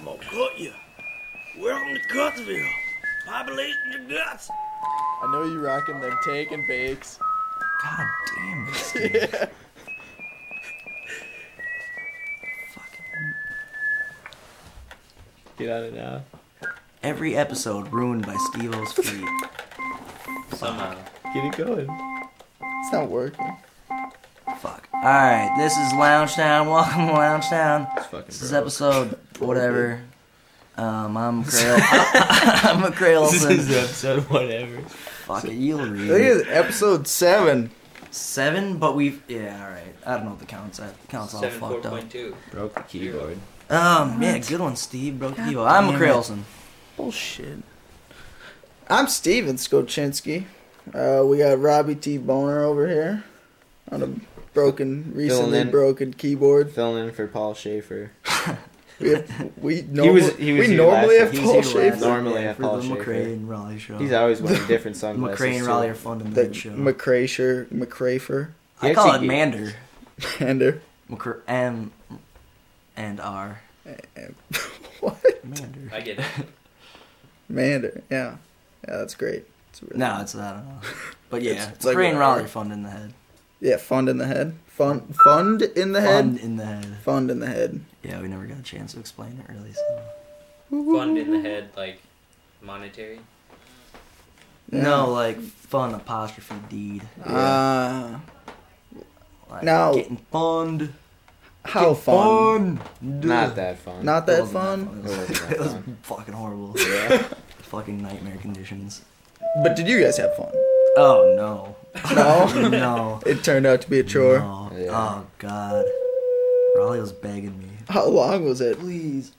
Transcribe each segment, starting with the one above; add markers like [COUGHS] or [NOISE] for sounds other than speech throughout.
I'm gonna cut you. Welcome to Cutsville. Population of guts. I know you rocking them take and bakes. God damn it, Steve. [LAUGHS] Fucking Get out of now. every episode ruined by Steve-O's feet. [LAUGHS] Somehow. Get it going. It's not working. Fuck. Alright, this is Lounge Town. Welcome to Lounge Town. It's fucking This is episode whatever. Um, I'm McCrail. [LAUGHS] [LAUGHS] I'm McCrail This Olsen. is episode whatever. Fuck it, you'll read Look it. at episode seven. Seven, but we've yeah, all right. I don't know what the counts at. Counts all Seven four fucked up. point two. Broke the keyboard. Um, yeah, good one, Steve. Broke the Evo. I'm damn McCrail it. Olsen. Bullshit. I'm Steven Skoczynski. Uh, we got Robbie T. Boner over here on a broken, recently in. broken keyboard. Filling in for Paul Shaffer. [LAUGHS] We have, we, normal, He was- he was we normally last have. He's Paul here Shaffer. Normally yeah, have Paul the Shaffer. McCray and Raleigh show. He's always wearing [LAUGHS] different sunglasses. McCray and. Raleigh are fun in The that show. McCraysher, McCrafer, I call it Mander. Mander. McCr- M and R. [LAUGHS] what? Mander. I get it. [LAUGHS] Mander. Yeah, yeah, that's great. It's really No, it's I don't know. But yeah, It's- it's like McCray and. Raleigh are fun in the head. yeah. Fund in the head. Fun, fund in the Fun head. in the head. Fund in the head. Yeah, we never got a chance to explain it really. So. Fund in the head, like monetary. Yeah. No, like fun apostrophe deed. Ah, Like Now- getting fund. how fun? fun. Not that fun. Not that wasn't fun. It was, [LAUGHS] It wasn't that was fucking horrible. Yeah. [LAUGHS] fucking nightmare conditions. But did you guys have fun? Oh no. [LAUGHS] No. no. It turned out to be a chore. No. Yeah. Oh god. Raleigh was begging me. How long was it? Please.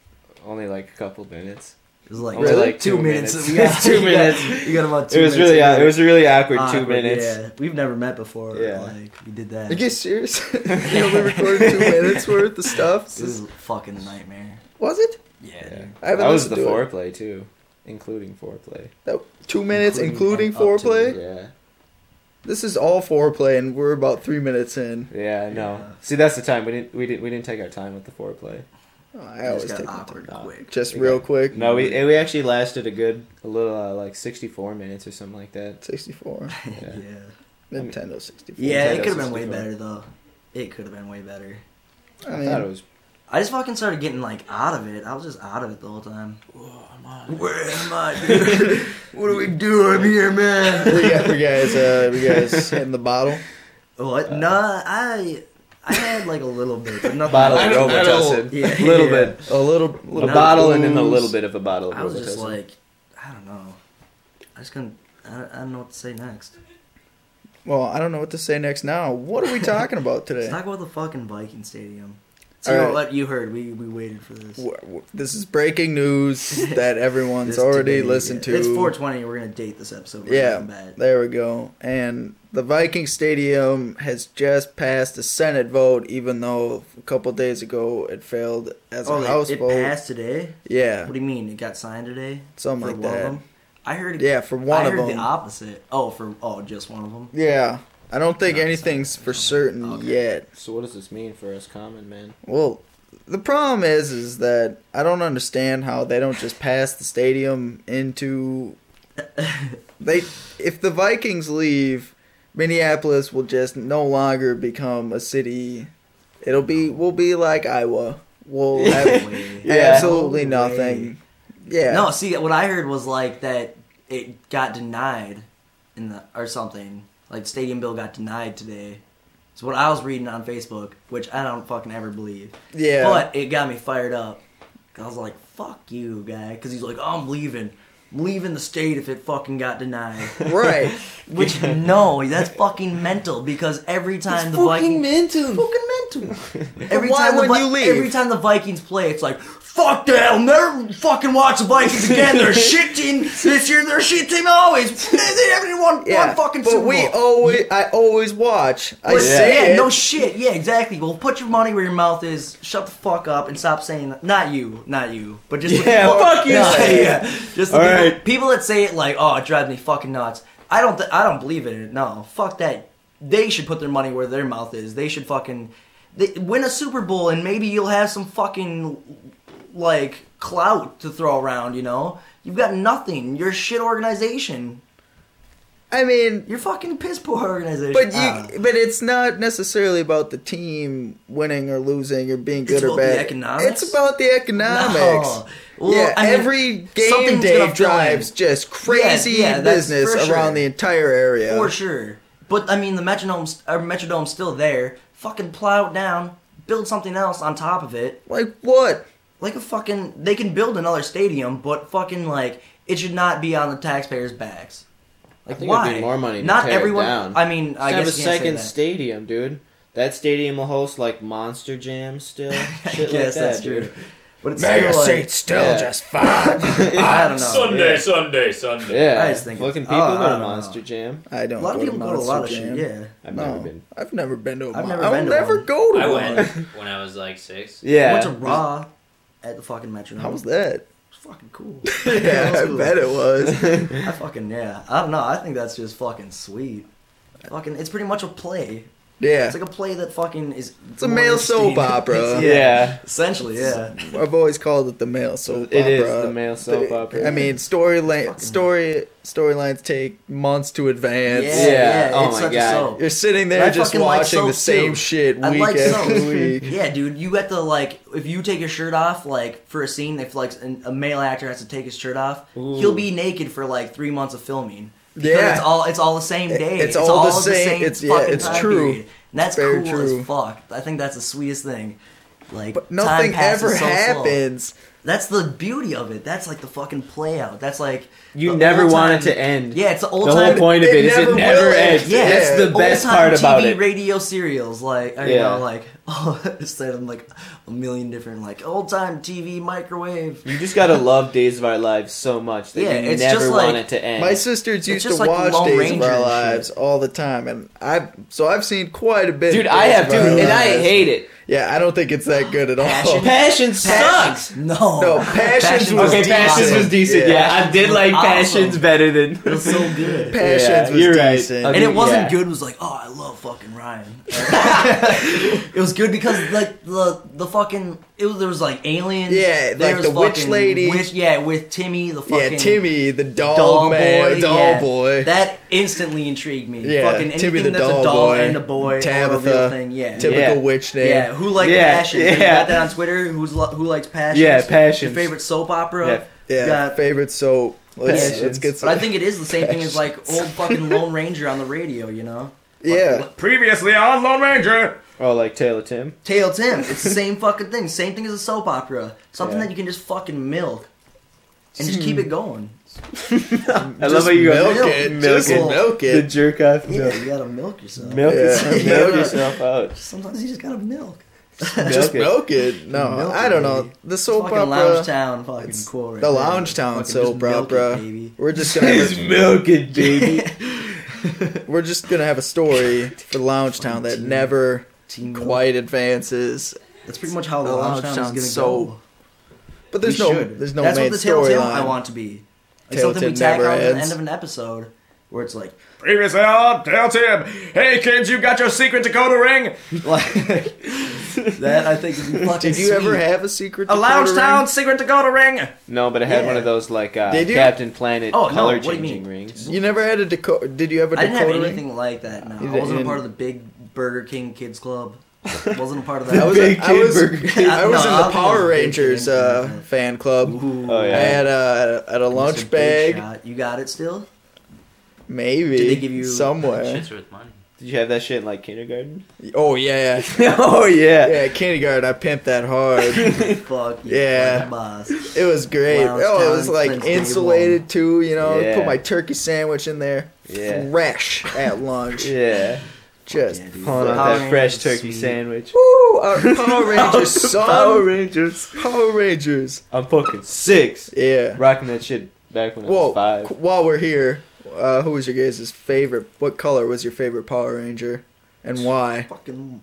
Only like a couple minutes. It was like Only two, like two two minutes. minutes. [LAUGHS] We got, Two [LAUGHS] you got- minutes. You got about two It was minutes really, in it was really awkward. two minutes. Yeah, we've never met before. Yeah. like we did that. Are you serious? [LAUGHS] you only recorded two minutes worth of stuff? It was a fucking nightmare. Was it? Yeah, Yeah. I haven't That was the listened to it. foreplay too, including foreplay. That, two minutes, including, Including up to- foreplay? Yeah. This is all foreplay, and we're about three minutes in. Yeah, no. Yeah. See, that's the time we didn't we didn't we didn't take our time with the foreplay. Oh, I It always just take got my awkward time. quick. Just We real got- quick. No, we we actually lasted a good a little uh, like sixty four minutes or something like that. 64. yeah. [LAUGHS] Yeah. Nintendo 64. Yeah, it could have been way better though. It could have been way better. I I, mean, thought it was. I just fucking started getting like out of it. I was just out of it the whole time. Where am I, [LAUGHS] dude? what are we doing here, man? [LAUGHS] we, got, we guys, uh, we guys [LAUGHS] hitting the bottle. What? Nah, I I had like a little bit, but nothing. Bottle much. of Robitussin. Yeah, a little yeah. bit. A little, A little bottle and then a little bit of a bottle of I was just like, I don't know. I just couldn't. I, I don't know what to say next. Well, I don't know what to say next now. What are we talking about today? Let's talk about the fucking Viking Stadium. So All you know right. what you heard? We we waited for this. This is breaking news [LAUGHS] that everyone's already listened to. It's 420. We're gonna date this episode. Right Yeah, off the bat. there we go. And the Viking Stadium has just passed a Senate vote, even though a couple days ago it failed as Oh, a it- House it, vote. passed today. Yeah, What do you mean? It got signed today? something like that. I heard. It Yeah, for one I of heard them. the opposite. Oh, for oh, just one of them. Yeah, I don't think Not anything's for certain Okay. yet. so what does this mean for us common man? Well, the problem is, is that I don't understand how they don't just pass the stadium into. [LAUGHS] They, if the Vikings leave, Minneapolis will just no longer become a city. It'll be, we'll be like Iowa. We'll [LAUGHS] have Yeah. absolutely No nothing. Yeah. No, see, what I heard was like that it got denied in the or something. Like stadium bill got denied today. It's what I was reading on Facebook, which I don't fucking ever believe. Yeah. But it got me fired up. I was like, "Fuck you, guy," because he's like, oh, "I'm leaving, I'm leaving the state if it fucking got denied." [LAUGHS] right. [LAUGHS] Which no, that's fucking mental because every time the Vikings mental. fucking mental. [LAUGHS] Every why time the you leave? Every time the Vikings play, it's like fuck the hell, never fucking watch the Vikings again. They're a shit team this year. They're a shit team always. They haven't won Yeah, one fucking but Super we Bowl. always, I always watch. I But say yeah, it. no shit. Yeah, exactly. Well, put your money where your mouth is. Shut the fuck up and stop saying that. Not you, not you, but just Yeah, people- fuck you, No, say it. yeah, just the All people, right. people that say it like, oh, it drives me fucking nuts. I don't. Th- I don't believe in it. No, fuck that. They should put their money where their mouth is. They should fucking they, win a Super Bowl and maybe you'll have some fucking like clout to throw around. You know, you've got nothing. You're a shit organization. I mean, You're fucking piss poor organization. but Ah. you, but it's not necessarily about the team winning or losing or being good or bad. It's about the economics? It's about the economics. No. Well, yeah, I mean, every game day drives just crazy Yeah, yeah, business sure. around the entire area. For sure. But I mean, the Metronome's or Metrodome's still there. Fucking plow it down, build something else on top of it. Like what? Like a fucking, they can build another stadium, but fucking like it should not be on the taxpayers' backs. Like think why? it'd be more money to Not tear it everyone. down. I mean, I have guess a you can't say second that. stadium, dude. That stadium will host like Monster Jam still. [LAUGHS] I Shit like guess that, that's dude. true. But it's Mega still like, seats still Yeah. just fine. [LAUGHS] I don't know. Sunday, yeah. Sunday, Sunday. Yeah, I just think fucking people oh, go to don't know. Monster Jam. I don't. Know. A lot of people go to a lot of Monster shit. Jam. Yeah. I've no, never been. I've never been to a I've Mon- never I'll to never one. go to I one. went [LAUGHS] when I was like six. Yeah, I went to Raw at the fucking Metronome. How was that? It was fucking cool. [LAUGHS] yeah, It was I bet it was. [LAUGHS] I fucking yeah. I don't know. I think that's just fucking sweet. Fucking, it's pretty much a play. Yeah, It's like a play that fucking is. It's a male soap opera. [LAUGHS] yeah. Yeah. essentially, yeah. I've always called it the male soap It is opera. the male soap But, opera. I mean, story la- story storylines take months to advance. Yeah, Yeah, yeah. oh it's my such God. a soap. You're sitting And there I just fucking like watching the same too. shit week I like after soap. [LAUGHS] week. [LAUGHS] Yeah, dude, you got to like if you take your shirt off, like for a scene, if like a male actor has to take his shirt off, Ooh. he'll be naked for like three months of filming. Because Yeah. it's all it's all the same day. It's all the the same- same. it's- yeah, it's true. period. And that's cool true. as fuck. I think that's the sweetest thing. Like But nothing ever so slow. Happens. That's the beauty of it. That's like the fucking play out. That's like You never want it to end. Yeah, it's the old the time. whole point of it it is never it never will ends. Yeah, That's the best old-time part about it. TV it. radio serials, like I Yeah. know, like oh, instead of like a million different like old time TV microwave. You just gotta love Days of Our Lives so much that Yeah, you it's never just want like- it to end. My sisters used to like watch Lone Days Ranger of Our Lives shit. all the time, and I so I've seen quite a bit. Dude, of I have of too, and I hate it. Yeah, I don't think it's that good at all. Passion? Passion sucks. No, No, Passions was Okay, Passions decent. was decent. Yeah. Yeah, I did like Awesome. Passions better than. it was so good. [LAUGHS] Passions Yeah, was you're right. decent. Okay. and it wasn't yeah. good. It was like, oh, I love fucking Ryan. [LAUGHS] it was good because like the the fucking it was there was like aliens. Yeah, there like was the witch fucking lady. Witch, yeah, with Timmy the fucking yeah, Timmy, the doll, doll man, boy, doll yeah. boy. That instantly intrigued me. Yeah, fucking Timmy the that's doll a doll boy, and a boy, or a Tabitha, real thing. Yeah, Typical Yeah. witch name. yeah. Who likes Yeah, passion? You yeah. got that on Twitter? Who's li- who likes passion? Yeah, passion. Your favorite soap opera? Yeah. Yeah, Got- favorite soap. Let's, Passions. let's get some. But I think it is the same thing as like old fucking Lone Ranger on the radio. You know? yeah, Previously on Lone Ranger. Oh, like Taylor Tim. Tail Tim. It's the same fucking thing. Same thing as a soap opera. Something Yeah. that you can just fucking milk and just keep hmm. it going. [LAUGHS] I love how you go milk milk, it, milk just it. milk the jerk off. Yeah, Milk, you gotta milk yourself. milk, Yeah. yourself, Yeah. milk yourself out. [LAUGHS] Sometimes you just gotta milk. Just Milk it. milk it. No, Milk I don't know. The soap fucking opera. Lounge Town fucking it's cool. Right the there. Lounge Town Fucking just soap milk it, opera. baby. We're just [LAUGHS] gonna have Just a, milk it, baby. we're just gonna have a story for Lounge Town that Team- never Team milk. quite advances. That's pretty much how the The Lounge Lounge Town is gonna soap. go. But there's We no should. there's no That's main what the Telltale I want to be. Like Telltale something we tack never on to the end of an episode where it's like, Previously on Tell Tim. Hey kids, you got your secret Dakota ring? [LAUGHS] like that. I think would be [LAUGHS] fucking Did you ever have a secret? A Lounge Town secret Dakota ring. No, but I had Yeah. one of those like uh, Did you? Captain Planet Oh, color what do you changing rings. You never had a Dakota? Did you ever? a I didn't Dakota have ring? anything like that. No, You I wasn't a didn't? part of the big Burger King Kids Club. [LAUGHS] wasn't a part of that. I was, Big I Kid was, [LAUGHS] I was No, in the don't Power Rangers uh, fan club. Ooh. Oh, yeah. I had a, at a lunch Big bag, Shot. You got it still? maybe Did they give you- somewhere. Shit's worth money. Did you have that shit in like kindergarten? Oh yeah, [LAUGHS] oh yeah. yeah. Kindergarten, I pimped that hard. Fuck Yeah. like a boss. It was great. Lounge oh, it was like insulated too. You know, Yeah. put my turkey sandwich in there, Yeah. fresh at lunch. Yeah. Just Yeah. Pulling out Power that fresh turkey sweet. sandwich. woo, our Power [LAUGHS] Rangers, son. Power Rangers. Power Rangers. I'm fucking six. Yeah. Rocking that shit back when I was five. While we're here, uh, who was your guys' favorite? What color was your favorite Power Ranger, and why? Fucking.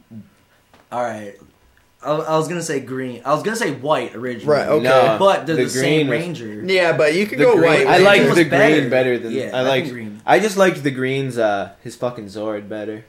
All right. I, I was gonna say green. I was gonna say white originally. Right. Okay. No. But they're the, The same green was- ranger. Yeah, but you can The go green- white. I like the better. green better than Yeah, I I like. green. I just liked the greens. Uh, his fucking Zord better.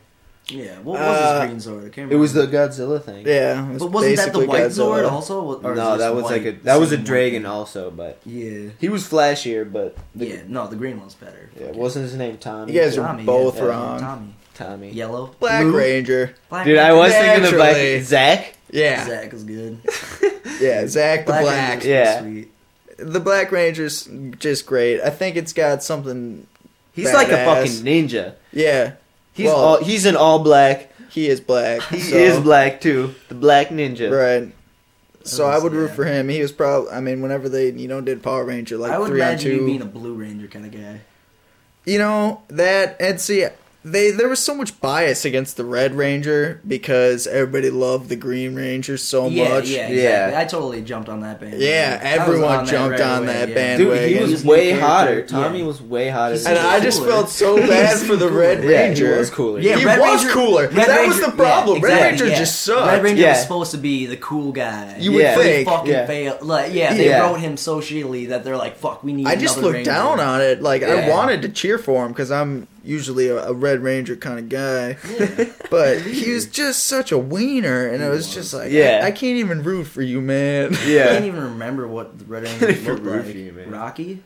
Yeah, what was Uh, his green Zord? I can't It was the. Godzilla thing. Yeah, it was But wasn't that the white Godzilla. sword also? Or no, that was white like a that was a dragon white? also, but Yeah. he was flashier. But the, Yeah, no, the green one's better. yeah, wasn't his name Tommy? You guys are Tommy, both yeah, wrong. Tommy. Tommy. Yellow. Black blue, Ranger. Black Dude, I was thinking of Naturally. like Zach. Yeah, Zach is good. [LAUGHS] yeah, Zach the Black. Ranger's Yeah. Sweet. The Black Ranger's just great. I think it's got something. He's like a fucking ninja. Yeah, He's Well- all he's an all black. he is black. He so- is black too. The black ninja. Right. So I would root for him. He was probably. I mean, whenever they you know did Power Ranger like I would three on imagine you two, being a Blue Ranger kind of guy. you know that and see they there was so much bias against the Red Ranger because everybody loved the Green Ranger so yeah, much. yeah, Yeah. I totally jumped on that bandwagon. Yeah, I was everyone on that jumped right on away, that yeah. band. Dude, he Bandwagon. was way hotter. Tommy yeah. was way hotter. He's And so I just cooler. felt so [LAUGHS] bad for the Red Yeah, Ranger. he was cooler. Yeah, he Red was Ranger- cooler. Red that was the problem. yeah, Red Ranger yeah. just sucked. Red Ranger Yeah. was supposed to be the cool guy. You would Yeah. Think. fucking Yeah. failed. Like, yeah, they Yeah. wrote him so shittily that they're like, "Fuck, we need." I just looked down on it. Like I wanted to cheer for him because I'm usually a, a Red Ranger kind of guy. [LAUGHS] but he was just such a wiener, and it was just like, Yeah. I, I can't even root for you, man. [LAUGHS] Yeah, I can't even remember what the Red [LAUGHS] Ranger even looked root like. for you, man. Rocky.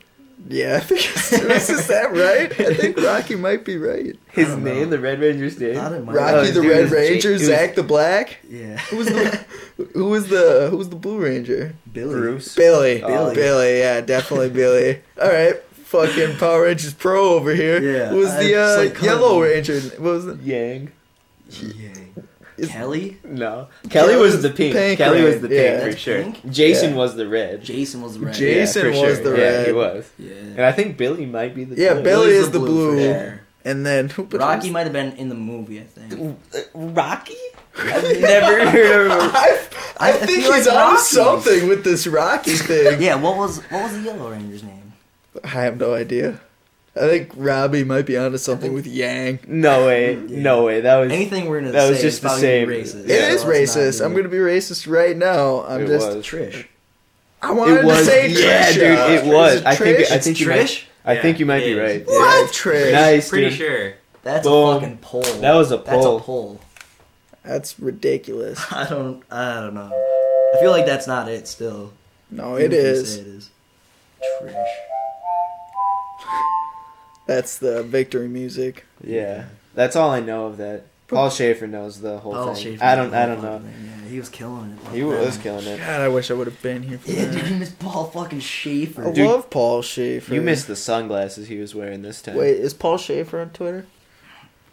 Yeah, I think it's, is that right? I think Rocky might be right. His name, know. the Red Ranger's name. I don't know. Rocky Oh, the dude, Red was J- Ranger, it was- Zach the Black. Yeah. Who was the who was the who was the Blue Ranger? Billy. Bruce. Billy. Oh, Billy. Yeah, definitely Billy. All right. Fucking Power Rangers Pro over here. Yeah, Who was the uh, like, Yellow kinda- Ranger? What was it? Yang. Yang. Is- Kelly. No. Kelly was the pink. Pink, Kelly was the pink yeah. for sure. pink? Jason Yeah. was the red. Jason was the red. Jason for was the Yeah, red. he was. Yeah. And I think Billy might be the Yeah, blue. Billy is the blue. for sure. And then who? Rocky might have been in the movie. I think. Rocky? I've [LAUGHS] never heard of [LAUGHS] I, I, I think feel he's like on something with this Rocky [LAUGHS] thing. Yeah. What was what was the Yellow Ranger's name? I have no idea. I think Robbie might be onto something with Yang. No way. No way. That was. Anything we're gonna that say was just is the probably gonna be same. racist. It is so let's not racist. I'm it. gonna be racist right now. I'm It just. was. Trish. I wanted It was. to say yeah, Trisha. dude. It was. Is it I think. Trish? I think you Trish? might. I Yeah, think you might it be is. right. What Trish? Nice, Pretty dude. sure. That's Boom. a fucking poll. That was a That's poll. a poll. That's ridiculous. [LAUGHS] I don't. I don't know. I feel like that's not it. Still. No, Even it if you is. say It is. Trish. That's the victory music. Yeah. That's all I know of that. Paul Shaffer knows the whole Paul thing. Shaffer I don't. I don't know. fucking Yeah, he was killing it. He was killing it. God, I wish I would have been here for Yeah, that. dude, you missed Paul fucking Shaffer. I Dude, love Paul Shaffer. You missed the sunglasses he was wearing this time. Wait, is Paul Shaffer on Twitter?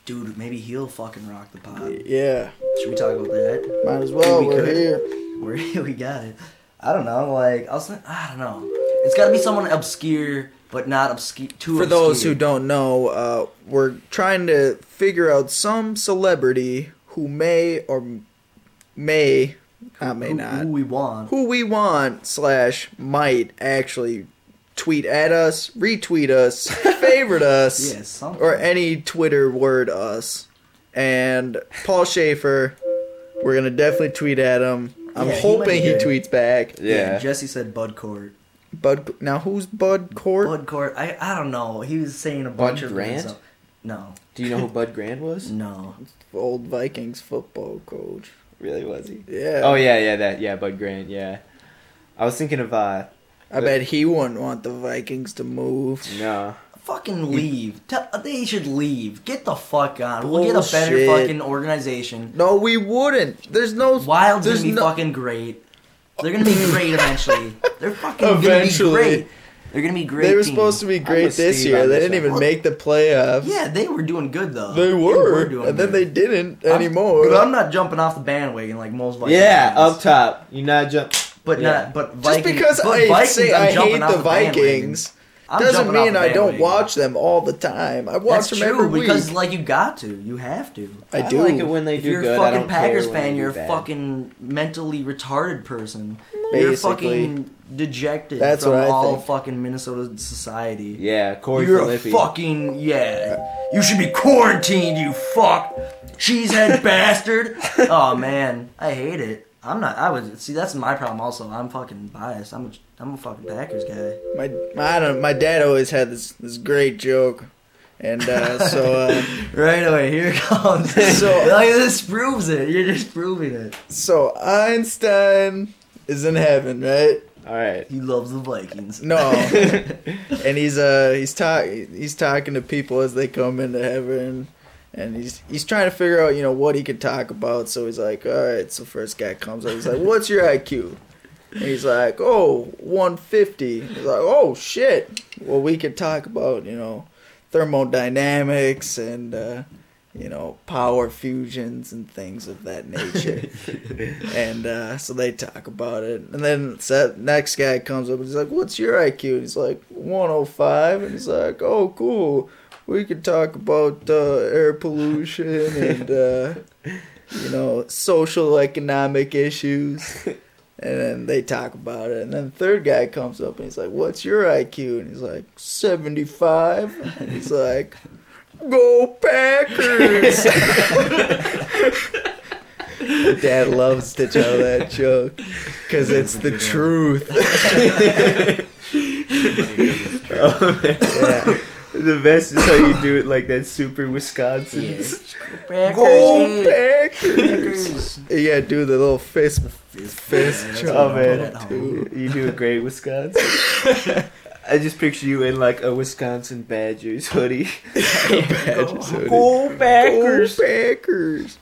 Dude, maybe he'll fucking rock the pod. Yeah, Should we talk about that? might as well. We We're could. here. Where [LAUGHS] we got it. I don't know. Like I was. think- I don't know. It's got to be someone obscure, but not obscure. Too For obscure. those who don't know, uh, we're trying to figure out some celebrity who may or may, I may who, not, who we want. who we want slash might actually tweet at us, retweet us, [LAUGHS] favorite us, Yeah, or any Twitter word us. And Paul Shaffer, we're gonna definitely tweet at him. I'm Yeah, hoping be he tweets back. Yeah. Jesse said Bud Cort. Bud, now who's Bud Cort? Bud Cort. I I don't know. He was saying a Bud bunch of Grant? stuff. No, Do you know who Bud Grant was? [LAUGHS] no. Old Vikings football coach. Really was he? Yeah. Oh yeah, yeah, that yeah, Bud Grant, yeah. I was thinking of uh I bet he wouldn't want the Vikings to move. no. Fucking leave. Tell, they should leave. Get the fuck on. We'll get a better fucking organization. No, we wouldn't. There's no. Wild's there's gonna be no, fucking great. They're gonna be [LAUGHS] great eventually. They're fucking Eventually. gonna be great. They're gonna be great. They were team. supposed to be great this Steve year. They didn't even one. make the playoffs. Yeah, they were doing good though. They were, doing and then good. they didn't I'm- anymore. But I'm not jumping off the bandwagon like most Vikings. Yeah, fans. up top. You not jump But yeah. not. But Just because but I Vikings, say I'm I hate off the bandwagon. Vikings I'm doesn't mean I don't bandwagon. watch them all the time. I watch That's them true every because week. like you got to, you have to. I I do. like it when they if do you're good. a I fucking don't Packers fan, you're a fucking mentally retarded person. Basically. You're fucking dejected That's from what I all think. fucking Minnesota society. Yeah, Corey You're Filippi. a fucking yeah. You should be quarantined, you fuck cheesehead [LAUGHS] bastard. Oh man, I hate it. I'm not. I would see. That's my problem. Also, I'm fucking biased. I'm a, I'm a fucking Packers guy. My, my I don't. My dad always had this this great joke. And uh, so, uh, [LAUGHS] Right away, here comes. [LAUGHS] So- [LAUGHS] like this proves it. You're just proving it. so Einstein is in heaven, right? All right. He loves the Vikings. No, and he's uh he's talk he's talking to people as they come into heaven, and he's he's trying to figure out you know what he could talk about. So he's like, all right. So first guy comes up, he's like, what's your IQ? And he's like, oh, 150. He's like, oh shit. Well, we could talk about you know thermodynamics and uh, you know power fusions and things of that nature. [LAUGHS] and uh, so they talk about it. And then that next guy comes up and he's like, "What's your IQ?" And he's like, "105." And he's like, "Oh, cool. We could talk about uh, air pollution [LAUGHS] and uh, you know social economic issues." And then they talk about it. And then the third guy comes up and he's like, What's your IQ? And he's like, 75. And he's like, Go Packers! [LAUGHS] Dad loves to tell that joke because it's the truth. [LAUGHS] yeah. The best is how you do it like that super Wisconsin. [LAUGHS] Packers, Go hey. Packers! Yeah, do the little fist fist That's jump. Oh man, you do a great Wisconsin. [LAUGHS] I just picture you in like a Wisconsin Badgers hoodie. [LAUGHS] Badgers hoodie. Go Packers! Go Packers!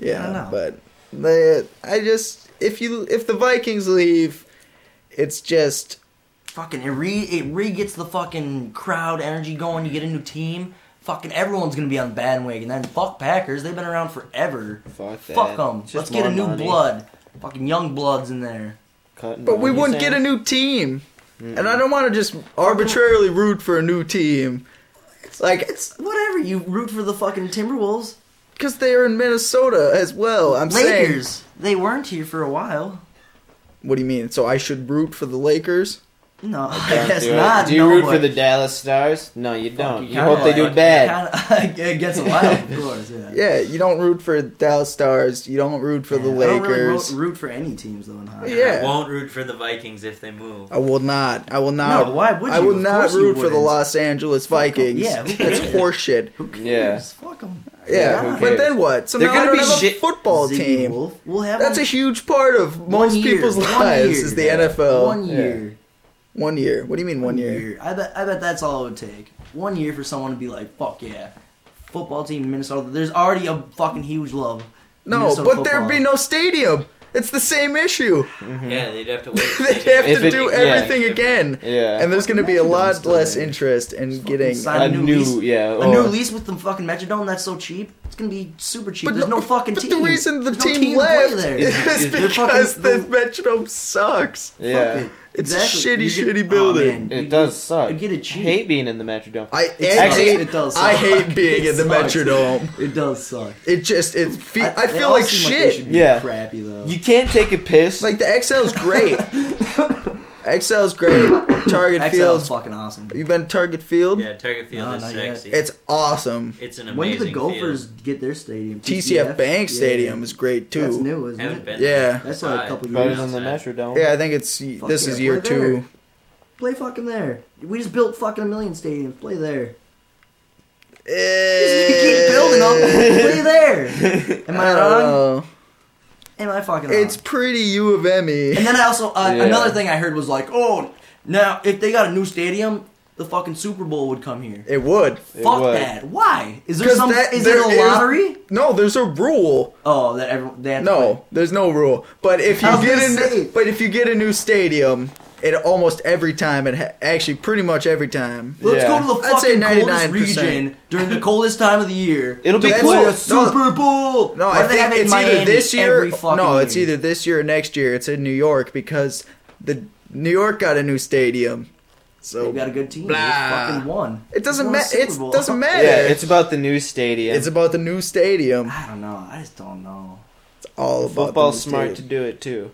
Yeah, know. but they, I just if you if the Vikings leave, it's just Fucking it re it re gets the fucking crowd energy going. You get a new team. Fucking everyone's gonna be on the bandwagon. Then fuck Packers. They've been around forever. Fuck that. Fuck them. Let's get a new money. blood. Fucking young bloods in there. Cutting But we wouldn't Sam? get a new team. And I don't want to just arbitrarily root for a new team. It's like, It's whatever. You root for the fucking Timberwolves. because they're in Minnesota as well. I'm saying. Lakers. They weren't here for a while. What do you mean? So I should root for the Lakers? No, I [LAUGHS] Don't guess do not. Do you no, root but- for the Dallas Stars? No, you don't. you You, hope they do like- bad. Kinda, against the Wild, of course. Yeah. Yeah, you don't root for Dallas Stars. You don't root for the Yeah, I don't really root, root for any teams though in hockey. Yeah. I won't root for the Vikings if they move. I will not. I will not. No, why would I will Of not course you root for the. Los Angeles Vikings. Yeah, who that's horseshit. Who cares? Yeah. Fuck them. Yeah, who but then what? So They're now gonna I don't be have shit- a football team. Wolf. We'll have That's a huge part of most year, people's one lives year. is the NFL. One year. One year. What do you mean one year? I bet. I bet that's all it would take. One year for someone to be like, "Fuck yeah, football team Minnesota." There's already a fucking huge love. No, Minnesota but there'd be no stadium. It's the same issue. Mm-hmm. Yeah, they'd have to wait. [LAUGHS] They'd have If to it- do yeah. everything again. Yeah. And there's going to be a Metrodome lot still less there. interest in getting. sign a a new new, lease. yeah. A or- new lease with the fucking Metrodome that's so cheap. It's gonna be super cheap. But There's no, fucking but team. the reason the There's no team, to play left there. [LAUGHS] is They're because fucking- the Metrodome sucks. Yeah. Fuck it. It's Exactly. a shitty, get- shitty oh, building. man. It You does get- suck. you get it I hate being in the Metrodome. I It Actually, it does. I hate being It in the sucks. Metrodome. It does suck. It just it fe- I, they feel all like they shit. should be Yeah. crappy though. You can't take a piss. like the XL is great. [LAUGHS] XL's great. [COUGHS] Target XL is Field's. fucking awesome. You've been to Target Field? Yeah, Target Field No, is not yet. sexy. It's awesome. it's an amazing When did the Gophers field. get their stadium? TCF Bank Yeah. Stadium is great too. That's new, isn't Haven't it? been. Yeah. That's like a Five. couple Better years. than the outside. Metrodome. Yeah, I think it's Fuck this yeah, is year play there. two. Play fucking there. We just built fucking a million stadiums. Play there. Eh, [LAUGHS] You keep building them. Play there. [LAUGHS] Am I I don't wrong? Know. Am I fucking wrong? It's pretty U of M And then I also uh, Yeah. another thing I heard was like, oh, now if they got a new stadium, the fucking Super Bowl would come here. It would. Fuck would. that. Why? Is there some? that- is there it a is- lottery? No, there's a rule. Oh, that everyone. They have to No, there's no rule. But if you get a say. but if you get a new stadium, it almost every time it ha- actually pretty much every time. Let's Yeah. go to the I'd say fucking coldest 99%. region during the coldest time of the year. It'll be to cool. play No, a Super Bowl. No, Why I do they have think it in it's either Miami this year. every fucking No, it's year? either this year or next year. It's in New York because the New York got a new stadium. So They've got a good team. Blah. They fucking won. it doesn't Won a matter. Super It Bowl. doesn't [LAUGHS] matter. Yeah, it's about the new stadium. It's about the new stadium. I don't know. I just don't know. It's all about Football's the new smart to stadium. do it too,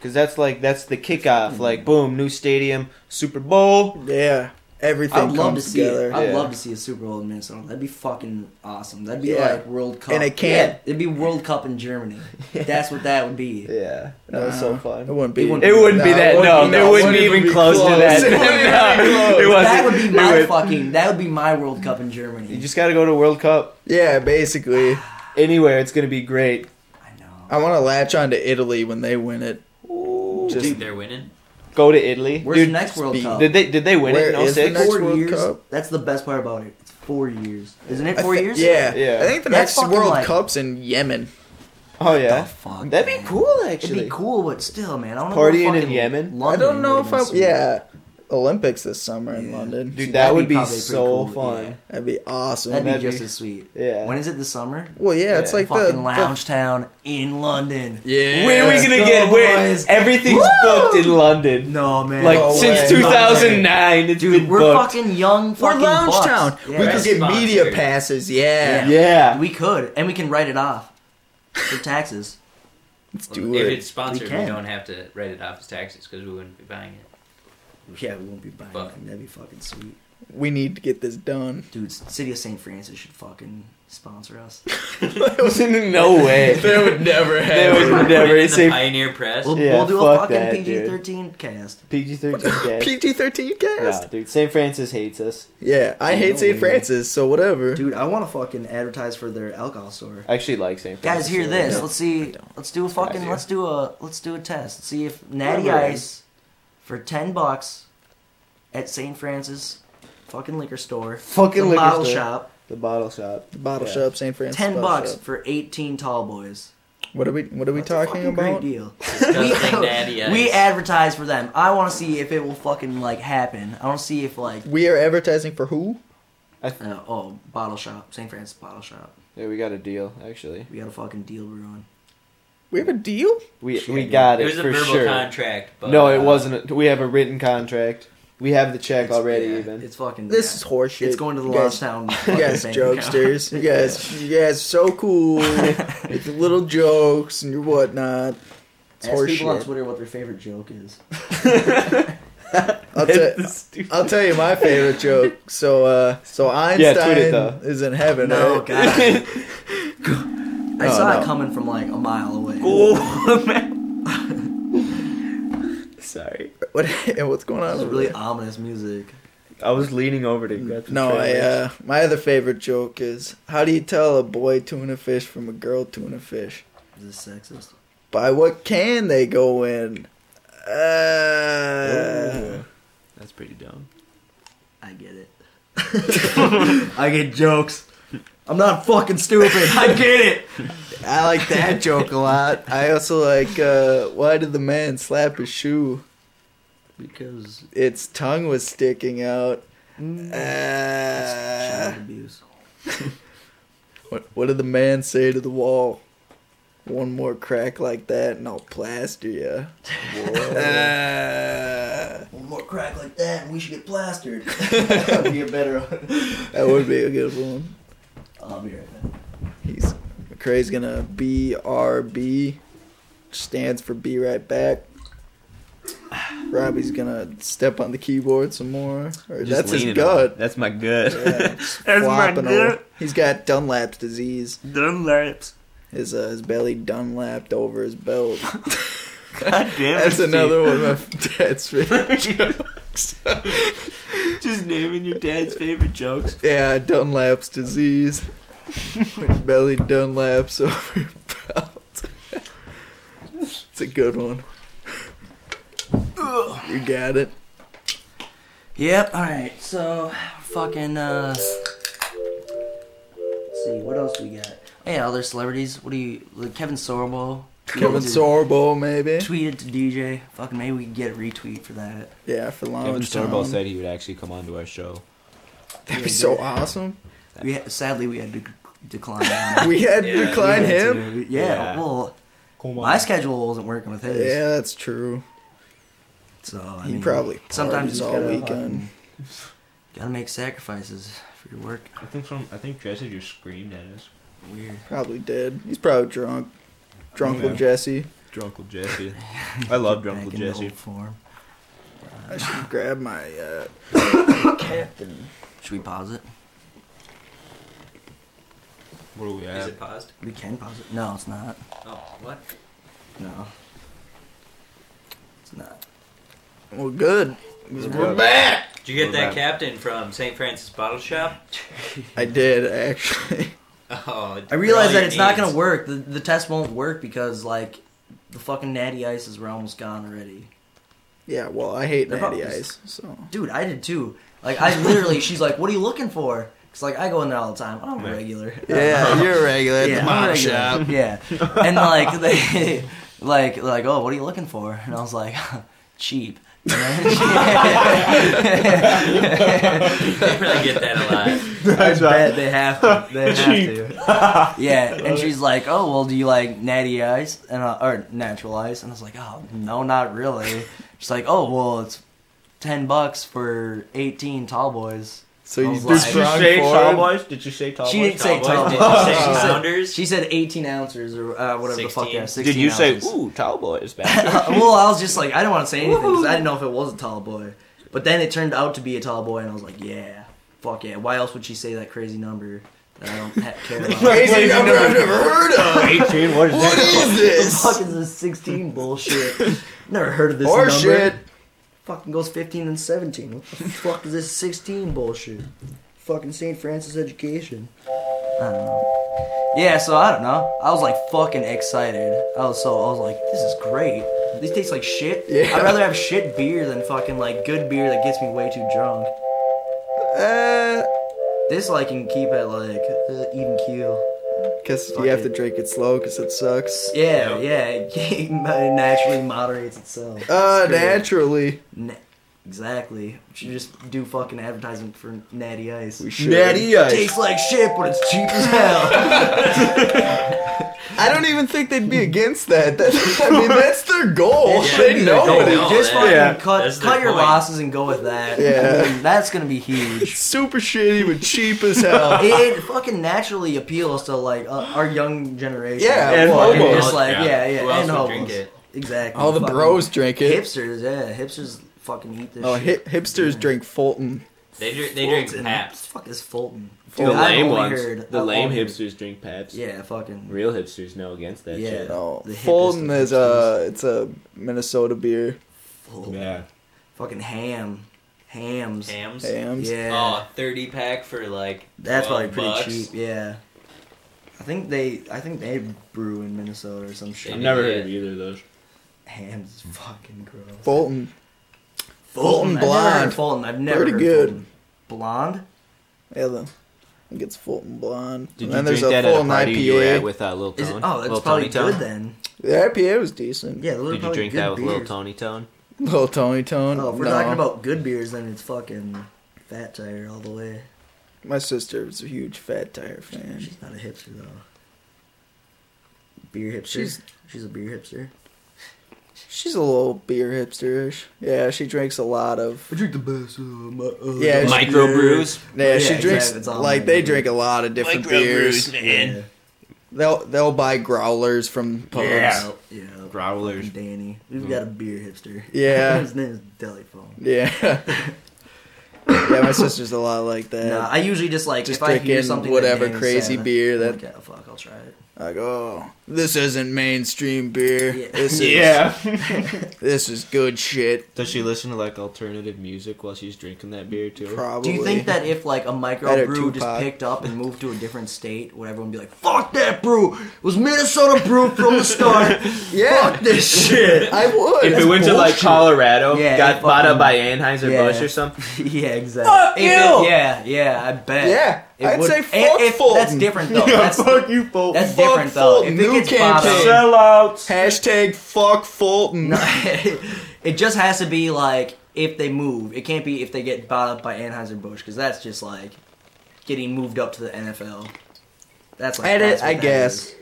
because that's like that's the kickoff. Like boom, new stadium, Super Bowl. Yeah, everything I'd love to comes see together. it. I'd Yeah. love to see a Super Bowl in Minnesota. That'd be fucking awesome. That'd be Yeah. like World Cup. And it can't- Yeah, it'd be World Cup in Germany. [LAUGHS] That's what that would be. Yeah, that was so Nah, fun. It wouldn't be. It wouldn't [LAUGHS] It wouldn't be that. No, [LAUGHS] it wouldn't be even close to that. It wouldn't even No, be close. wasn't. That would be It my would- fucking. That would be my World Cup in Germany. You just got to go to World Cup. Yeah, basically. Anywhere, it's gonna be great. I know. I want to latch on to Italy when they win it. Just Dude, they're winning. Go to Italy. Where's Dude, the next World speed. Cup? Did they did they win Where it in is the 06? next four World years. Cup? That's the best part about it. It's four years. Isn't it I four thi- years? Yeah, Yeah. I think the That's next fucking World like- Cup's in Yemen. Oh yeah, The fuck, that'd be man. cool It'd actually. be cool, but still, man. I don't know. Partying know. in Yemen? London I don't know would've if been I. sweet. Yeah, Olympics this summer in Yeah. London. Dude, that that'd would be probably pretty so cool, fun. yeah. That'd be awesome. That'd be That'd just be- as sweet. Yeah. When is it this summer? well, yeah, it's Yeah. like the, Fucking the Lounge Town in London. Yeah. Where are we Let's gonna go, get? Where boys. everything's Woo! booked in London. No man. Like No since 2009, it's dude, been we're booked. fucking young. We're Fucking Lounge bucks. Town. Yeah. We could Right. get media Sponsored. passes. Yeah. Yeah. We could, and we can write it off for taxes. Let's do if it. it's sponsored, We we, can. don't have to write it off as taxes because we wouldn't be buying it. Yeah, we won't be buying Fuck. anything. That'd be fucking sweet. We need to get this done. Dude, City of St. Francis should fucking sponsor us. [LAUGHS] no [LAUGHS] way. That would never They happen. would never in the Pioneer Press. We'll, Yeah, we'll do a fuck fucking that, PG thirteen cast. PG-13 cast. PG thirteen cast. No, dude, St. Francis hates us. Yeah, I hate St. Francis, so whatever. Dude, I want to fucking advertise for their alcohol store. I actually like St. Francis. Guys, hear this. Let's see. Let's do a fucking. idea. Let's do a. Let's do a test. See if Natty Whatever. Ice for ten bucks at St. Francis fucking liquor store, Fucking the liquor bottle store. shop, The bottle shop. The bottle Yeah. shop, St. Francis. ten bottle bucks shop. for eighteen tall boys. What are we? What are we That's a talking fucking about? Great deal. [LAUGHS] Disgusting natty ice. We advertise for them. I want to see if it will fucking like happen. I want to see if like We are advertising for who? uh, oh bottle shop, St. Francis bottle shop. Yeah, we got a deal actually. We got a fucking deal brewing. We have a deal. We we got it it, was a for verbal sure. contract, but no, it uh, wasn't. A, we have a written contract. We have the check already. yeah, even. It's fucking. This yeah. is horseshit. It's going to the You Lost Town. [LAUGHS] You guys bank account. jokesters. [LAUGHS] You guys, you guys, so cool [LAUGHS] with your little jokes and your whatnot. It's Ask people on. Twitter what their favorite joke is. I'll, te- I'll tell you my favorite joke. So, uh, so Einstein it, though. is in heaven. No, right? God. I Oh, saw no. it coming from like a mile away. [LAUGHS] Sorry, What? [LAUGHS] and what's going on? That was really there? ominous music. I was leaning over to grab some No, I, uh, my other favorite joke is how do you tell a boy tuna fish from a girl tuna fish? Is this sexist? By what can they go in? Uh, That's pretty dumb. I get it. [LAUGHS] I get jokes. I'm not fucking stupid. I get it. I like that joke a lot. I also like, uh, why did the man slap his shoe? Because Its tongue was sticking out. it's Uh, child abuse. [LAUGHS] what, what did the man say to the wall? One more crack like that and I'll plaster you. [LAUGHS] Uh, [LAUGHS] One more crack like that, and we should get plastered. that would be a better. that would be a good one. I'll be right back. He's McCray's gonna BRB, stands for be right back. Robbie's gonna step on the keyboard some more. Or that's his gut. That's my gut. Yeah, just [LAUGHS] flopping over. He's got Dunlap's disease. Dunlaps. His uh, his belly Dunlapped over his belt. [LAUGHS] God damn That's another one of my dad's favorite [LAUGHS] jokes. Just naming your dad's favorite jokes. yeah, Dunlap's disease. When your belly Dunlaps over [LAUGHS] your belt. it's a good one. You got it. Yep. All right. So fucking. uh Let's see. What else we got? Hey, other celebrities. What do you? Like Kevin Sorbo. Kevin Sorbo, maybe. Tweeted to DJ. Fucking maybe we can get a retweet for that. Yeah, for long. Kevin Sorbo said he would actually come onto our show. That'd be so awesome. We ha- sadly we had to decline. [LAUGHS] We had to Yeah, decline We had him. to. Yeah. Yeah. Well, Come my schedule wasn't working with his. Yeah, that's true. So I He mean, probably sometimes parties you all gotta weekend. [LAUGHS] Gotta make sacrifices for your work. I think some. I think Jesse just screamed at us. Weird. Probably did. He's probably drunk. Drunk Yeah. with Jesse. Drunk with Jesse. [LAUGHS] I love drunk Back with Jesse. form. I should grab my uh, [COUGHS] [COUGHS] captain. Should we pause it? What do we Is it paused? We can pause it. No, it's not. Oh, what? No. It's not. Well, good. 'cause We're good. We're back. Did you get We're that back. captain from St. Francis Bottle Shop? I did actually. [LAUGHS] Oh, I realize that it's not gonna work. The, the test won't work because like the fucking natty ices were almost gone already. Yeah, well, I hate They're natty probably- ice. So Dude, I did too. Like I literally, she's like, "What are you looking for?" Cause like I go in there all the time. I'm a regular. [LAUGHS] yeah, [LAUGHS] you're a regular yeah, the I'm a regular. shop. Yeah, [LAUGHS] and like they, like like, oh, what are you looking for? And I was like, cheap. And They really get that a lot. I bet they have to. They have to. Yeah, and she's like, "Oh, well, do you like natty ice and uh, or natural ice?" And I was like, "Oh, no, not really." She's like, "Oh, well, it's ten bucks for eighteen tall boys." So you did like- Did you strong say tall forward? boys? Did you say tall She didn't say Tall tall boys, boys. did you say She said- She said 18 ounces or uh, whatever the fuck. Yeah, 16. 16 Did you say ounces. ooh tall boys? Back [LAUGHS] well, I was just like, I didn't want to say anything because I didn't know if it was a tall boy. But then it turned out to be a tall boy, and I was like, yeah, fuck yeah. Why else would she say that crazy number that I don't ha- care about? [LAUGHS] Crazy number I've never heard of. [LAUGHS] Eighteen. What is What that? is the this? fuck is this 16 bullshit? Never heard of this Or number. shit. Fucking goes 15 and 17. What the fuck is this 16 bullshit? Fucking St. Francis education. I don't know. Yeah, so I don't know. I was like fucking excited. I was so I was like, this is great. These taste like shit. Yeah. I'd rather have shit beer than fucking like good beer that gets me way too drunk. Uh, This like can keep it like uh, even keel. Fuck you have to drink it slow because it sucks. Yeah, yeah. [LAUGHS] It naturally moderates itself. Uh, naturally. Na- exactly. We should just do fucking advertisement for Natty Ice. We should. Natty ice. Tastes like shit, but it's cheap as hell. [LAUGHS] I don't even think they'd be against that. that I mean, [LAUGHS] that's their goal. Yeah, they they know know. it. They just fucking yeah. cut, That's cut your point. losses and go with that. Yeah. And that's gonna be It's huge. [LAUGHS] super shitty but cheap as hell. It, it fucking naturally appeals to like uh, our young generation. Yeah, And well, hobos. just like Yeah. yeah, yeah, Who else and would hobos. drink it? Exactly. All the bros drink it. Hipsters, yeah, hipsters fucking eat this. Oh, shit. hi- hipsters drink Fulton. They drink, they drink Fulton. Pabst. The fuck is Fulton? The Dude, I've lame ones. heard- the I've lame only heard- hipsters drink Pabst. Yeah, fucking. Real hipsters know against that Yeah. shit. No, The oh, Fulton of is a it's a Minnesota beer. Full. Yeah. Fucking ham. Hamm's. Hamm's. Hamm's. Yeah. Oh, 30 pack for like That's probably pretty bucks. cheap. Yeah. I think they, I think they brew in Minnesota or some shit. I've never yeah. heard of either of those. Hamm's is fucking gross. Fulton. Fulton Fulton I've never heard Blonde. Fulton. I've never Pretty heard good. Fulton. Blonde. Yeah, the, I think it's Fulton Blonde. Did and you then there's drink a that at a Fulton party you were at IPA. with uh, Lil Tone? Is it? Oh, that's Lil probably Tony good then. The IPA was decent. Yeah, those are Did you probably drink good that with Lil beers. Tony Tone? Little Tony Tone. Oh, if we're no. talking about good beers, then it's fucking Fat Tire all the way. My sister was a huge Fat Tire fan. She's not a hipster though. Beer hipster. She's- She's a beer hipster. She's a little beer hipsterish. Yeah, she drinks a lot of. I drink the best. Uh, my, uh, Yeah, she- Microbrews? Yeah, Yeah, she exactly, drinks it's all like they drink a lot of different beers. Yeah. They'll they'll buy growlers from pubs. Yeah. yeah. Growlers. Fucking Danny. We've got a beer hipster. Yeah. [LAUGHS] His name is Deliphone. Yeah. [LAUGHS] yeah, my sister's a lot like that. Nah, I usually just like Just if I hear something whatever crazy said, beer that- like, yeah, fuck, I'll try it. Like, oh, this isn't mainstream beer. Yeah. This is Yeah. [LAUGHS] this is good shit. Does she listen to like alternative music while she's drinking that beer too? Probably. Do you think that if like a That micro or brew just Tupac. picked up and moved to a different state, would everyone be like, "Fuck that brew! It was Minnesota brew from the start. [LAUGHS] Yeah. Fuck this shit." I would? If That's it went to like. Colorado, Yeah, got bought up by Anheuser Busch or [LAUGHS] something. yeah, exactly. Fuck If you! it- yeah, yeah, I bet. Yeah, It I'd would- say fuck if, Fulton. That's different though. That's, you, Fulton. that's Fuck different though. If it New gets bought campaign. Sellouts. Hashtag fuck Fulton. No, [LAUGHS] it just has to be like if they move. It can't be if they get bought up by Anheuser Busch because that's just like getting moved up to the NFL. That's like Edit, that's what I that guess. is.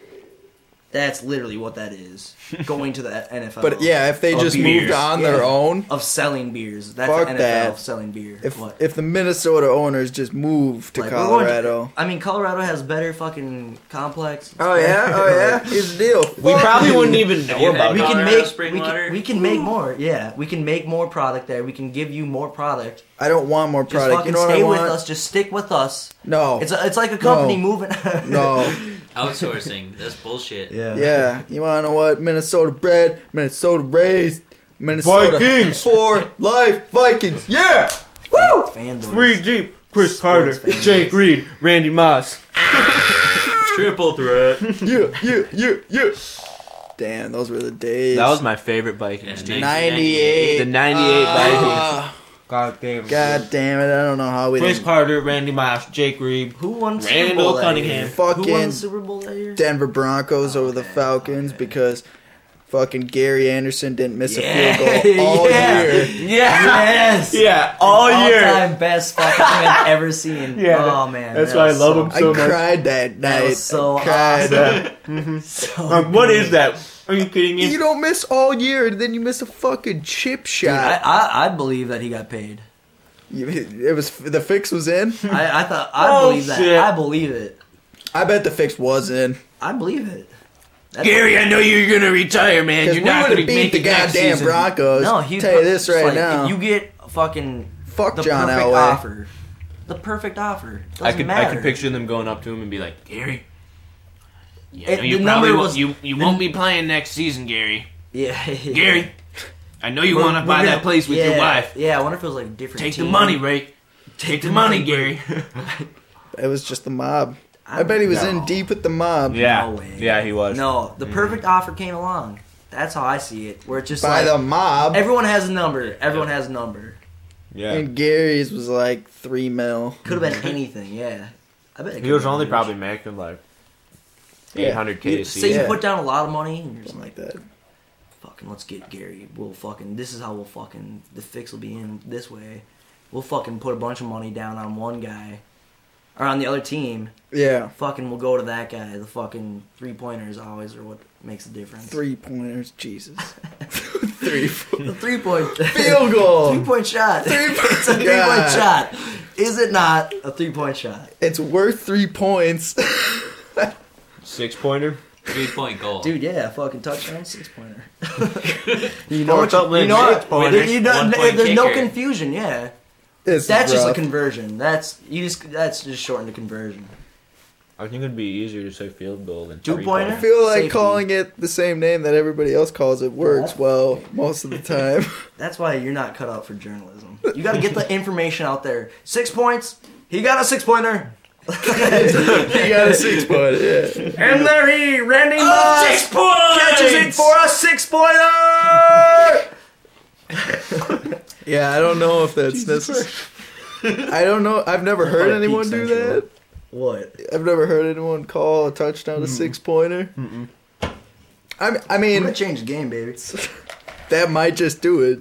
That's literally what that is. Going to the [LAUGHS] NFL. But yeah, if they Of just beers. moved on Yeah. their own, of selling beers. That's Fuck the NFL that. selling beer. if What? if the Minnesota owners just moved to Like, we're going to- Colorado. I mean, Colorado has better fucking complex. Oh yeah, oh yeah, here's the deal. We Fuck probably you. wouldn't even know you about had we it. can Colorado make spring we water? can, we can make more. Yeah, we can make more product there. We can give you more product. I don't want more Just product. fucking You know what stay I with want? us. Just stick with us. No. It's a, it's like a company No. moving. [LAUGHS] no. Outsourcing. That's bullshit. Yeah. Yeah. You want to know what? Minnesota bred, Minnesota raised, Minnesota Vikings. for life, Vikings. Yeah. Woo. Fan boys. Three deep. Cris Carter, Carter, Jake Reed, Randy Moss. Triple threat. Yeah, yeah, yeah, yeah. Damn, those were the days. That was my favorite Vikings Yeah, team. 98. The 98 Vikings. Ah. God damn. it. God damn it! I don't know how we Cris didn't. Carter, Randy Moss, Jake Reed. Who won the Super Randall Bowl that Cunningham. year? Who won Fucking Super Bowl that year? Denver Broncos over the Falcons okay. because fucking Gary Anderson didn't miss Yeah, a field goal [LAUGHS] all yeah. year. Yes. Yeah, all year. All-time best fucking thing I've ever seen. [LAUGHS] Yeah, Oh man. that's that why I was love so- him I so much. cried that That night. was so I cried. awesome. [LAUGHS] So Um, what is that? Are you kidding me? You don't miss all year, and then you miss a fucking chip shot. Dude, I, shot. I I believe that he got paid. You- it was the fix was in. [LAUGHS] I, I thought I Oh, believe that. shit. I believe it. I bet the fix was in. I believe it. That's- Gary, I know you're gonna retire, man. Because You're we not gonna have beat make the it next goddamn season. Broncos. No, he tell you this right like, now. If you get fucking Fuck the John perfect Elway. offer, the perfect offer. Doesn't I could matter. I could picture them going up to him and be like, Gary. Yeah, It- know you probably won't, was- you you won't be playing next season, Gary. [LAUGHS] Yeah, Gary, I know you want to buy gonna- that place with yeah, your wife. Yeah, I wonder if it was like a different. Take the money, Ray. Take the money, Gary. [LAUGHS] It was just the mob. I bet he was in deep with the mob. No way. yeah, he was. No, the mm. perfect offer came along. That's how I see it. Where it's just By like the mob. everyone has a number. Everyone has a number. Yeah, And Gary's was like three mil. Could have been [LAUGHS] anything. Yeah, I bet it he could've was been only probably making like Yeah. 800k You- a Say you put down a lot of money, and you're just Something like, like that. fucking, let's get Gary. We'll fucking. This is how we'll fucking. The fix will be in this way. We'll fucking put a bunch of money down on one guy, or on the other team. Yeah. Fucking, we'll go to that guy. The fucking three pointers always are what makes the difference. [LAUGHS] Three pointers. Jesus. three po- The three point [LAUGHS] field goal. Three point shot. Three- [LAUGHS] it's a three God. point shot. Is it not a three point shot? It's worth three points. Six pointer. Three point goal. Dude, yeah, fucking touchdown, six pointer. you [LAUGHS] know Fourth what? up You, know what? six pointers, You know, one point there's no confusion. Yeah, This that's just a conversion. That's you just that's just shortened the conversion. I think it'd be easier to say field goal than Two three-pointer. I feel like Safety. calling it the same name that everybody else calls it works well most of the time. [LAUGHS] That's why you're not cut out for journalism. You got to get the [LAUGHS] information out there. Six points. He got a six pointer. [LAUGHS] you got a six point, yeah. And there he, Randy Oh, Moss, six points! catches it for a six pointer. [LAUGHS] Yeah, I don't know if that's necessary. I don't know. I've never heard anyone do Central. that. What? I've never heard anyone call a touchdown a six pointer. I mean, I I'm mean gonna change the game, baby. [LAUGHS] that might just do it.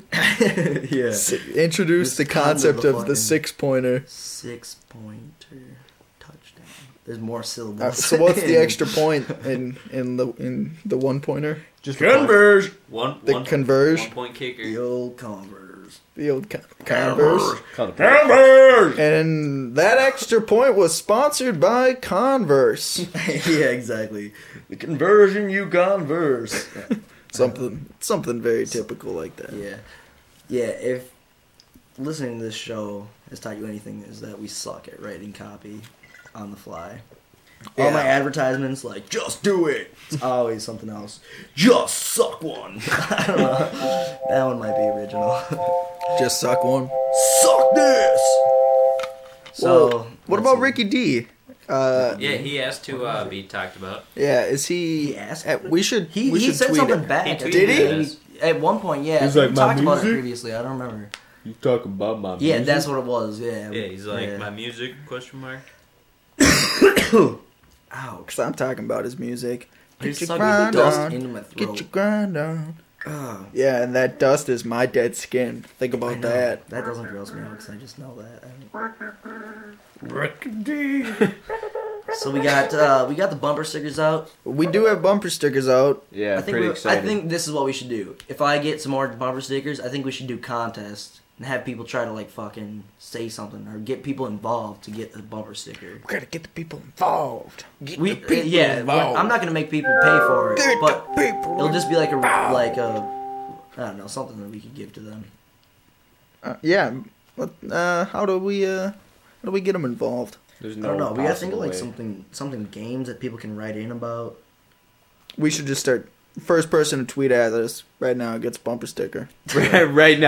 yeah. S- Introduce Just the concept concept of of fucking- the six pointer. Six pointer touchdown. There's more syllables. Uh, so what's the [LAUGHS] extra point in in the in the one pointer? Just Converge. One, The one, converge. one point kicker. The old Converse. The old con- Converse. Converge. And that extra point was sponsored by Converse. [LAUGHS] yeah, exactly. The conversion you converse. [LAUGHS] Something something very typical like that. yeah. Yeah, if listening to this show has taught you anything is that we suck at writing copy on the fly. All my advertisements like just do it. It's always something else. Just suck one. [LAUGHS] I don't know. That one might be original. [LAUGHS] Just suck one. suck this. So Whoa. what about see. Ricky D? Uh, Yeah, he asked to uh, be talked about. yeah, is he? He asked uh, we should. He, we he should said tweet something it. back. He I tweeted think. Did he? At one point, yeah. He's we like, "My talked about it music?" previously. I don't remember. You talking about my Yeah, music? that's what it was. Yeah. Yeah, he's like Yeah. my music question mark. [COUGHS] Ouch. Cause I'm talking about his music. You're Get your sucking grind dust on. into my Get throat. your grind on. Ugh. Yeah, and that dust is my dead skin. Think I about know. that. That doesn't gross me out because I just know that. I mean, Ricky So we got uh, we got the bumper stickers out. We do have bumper stickers out. Yeah, I think pretty we- excited. I think this is what we should do. If I get some more bumper stickers, I think we should do contests and have people try to like fucking say something or get people involved to get the bumper sticker. We gotta get the people involved. Get We the people yeah, involved. I'm not gonna make people pay for it, Get but the people it'll just be like a like a I don't know something that we could give to them. Uh, yeah. What, uh, how do we uh, how do we get them involved? There's no I no don't know. We gotta think of like something something games that people can write in about. We should just start. First person to tweet at us right now gets bumper sticker. [LAUGHS] right,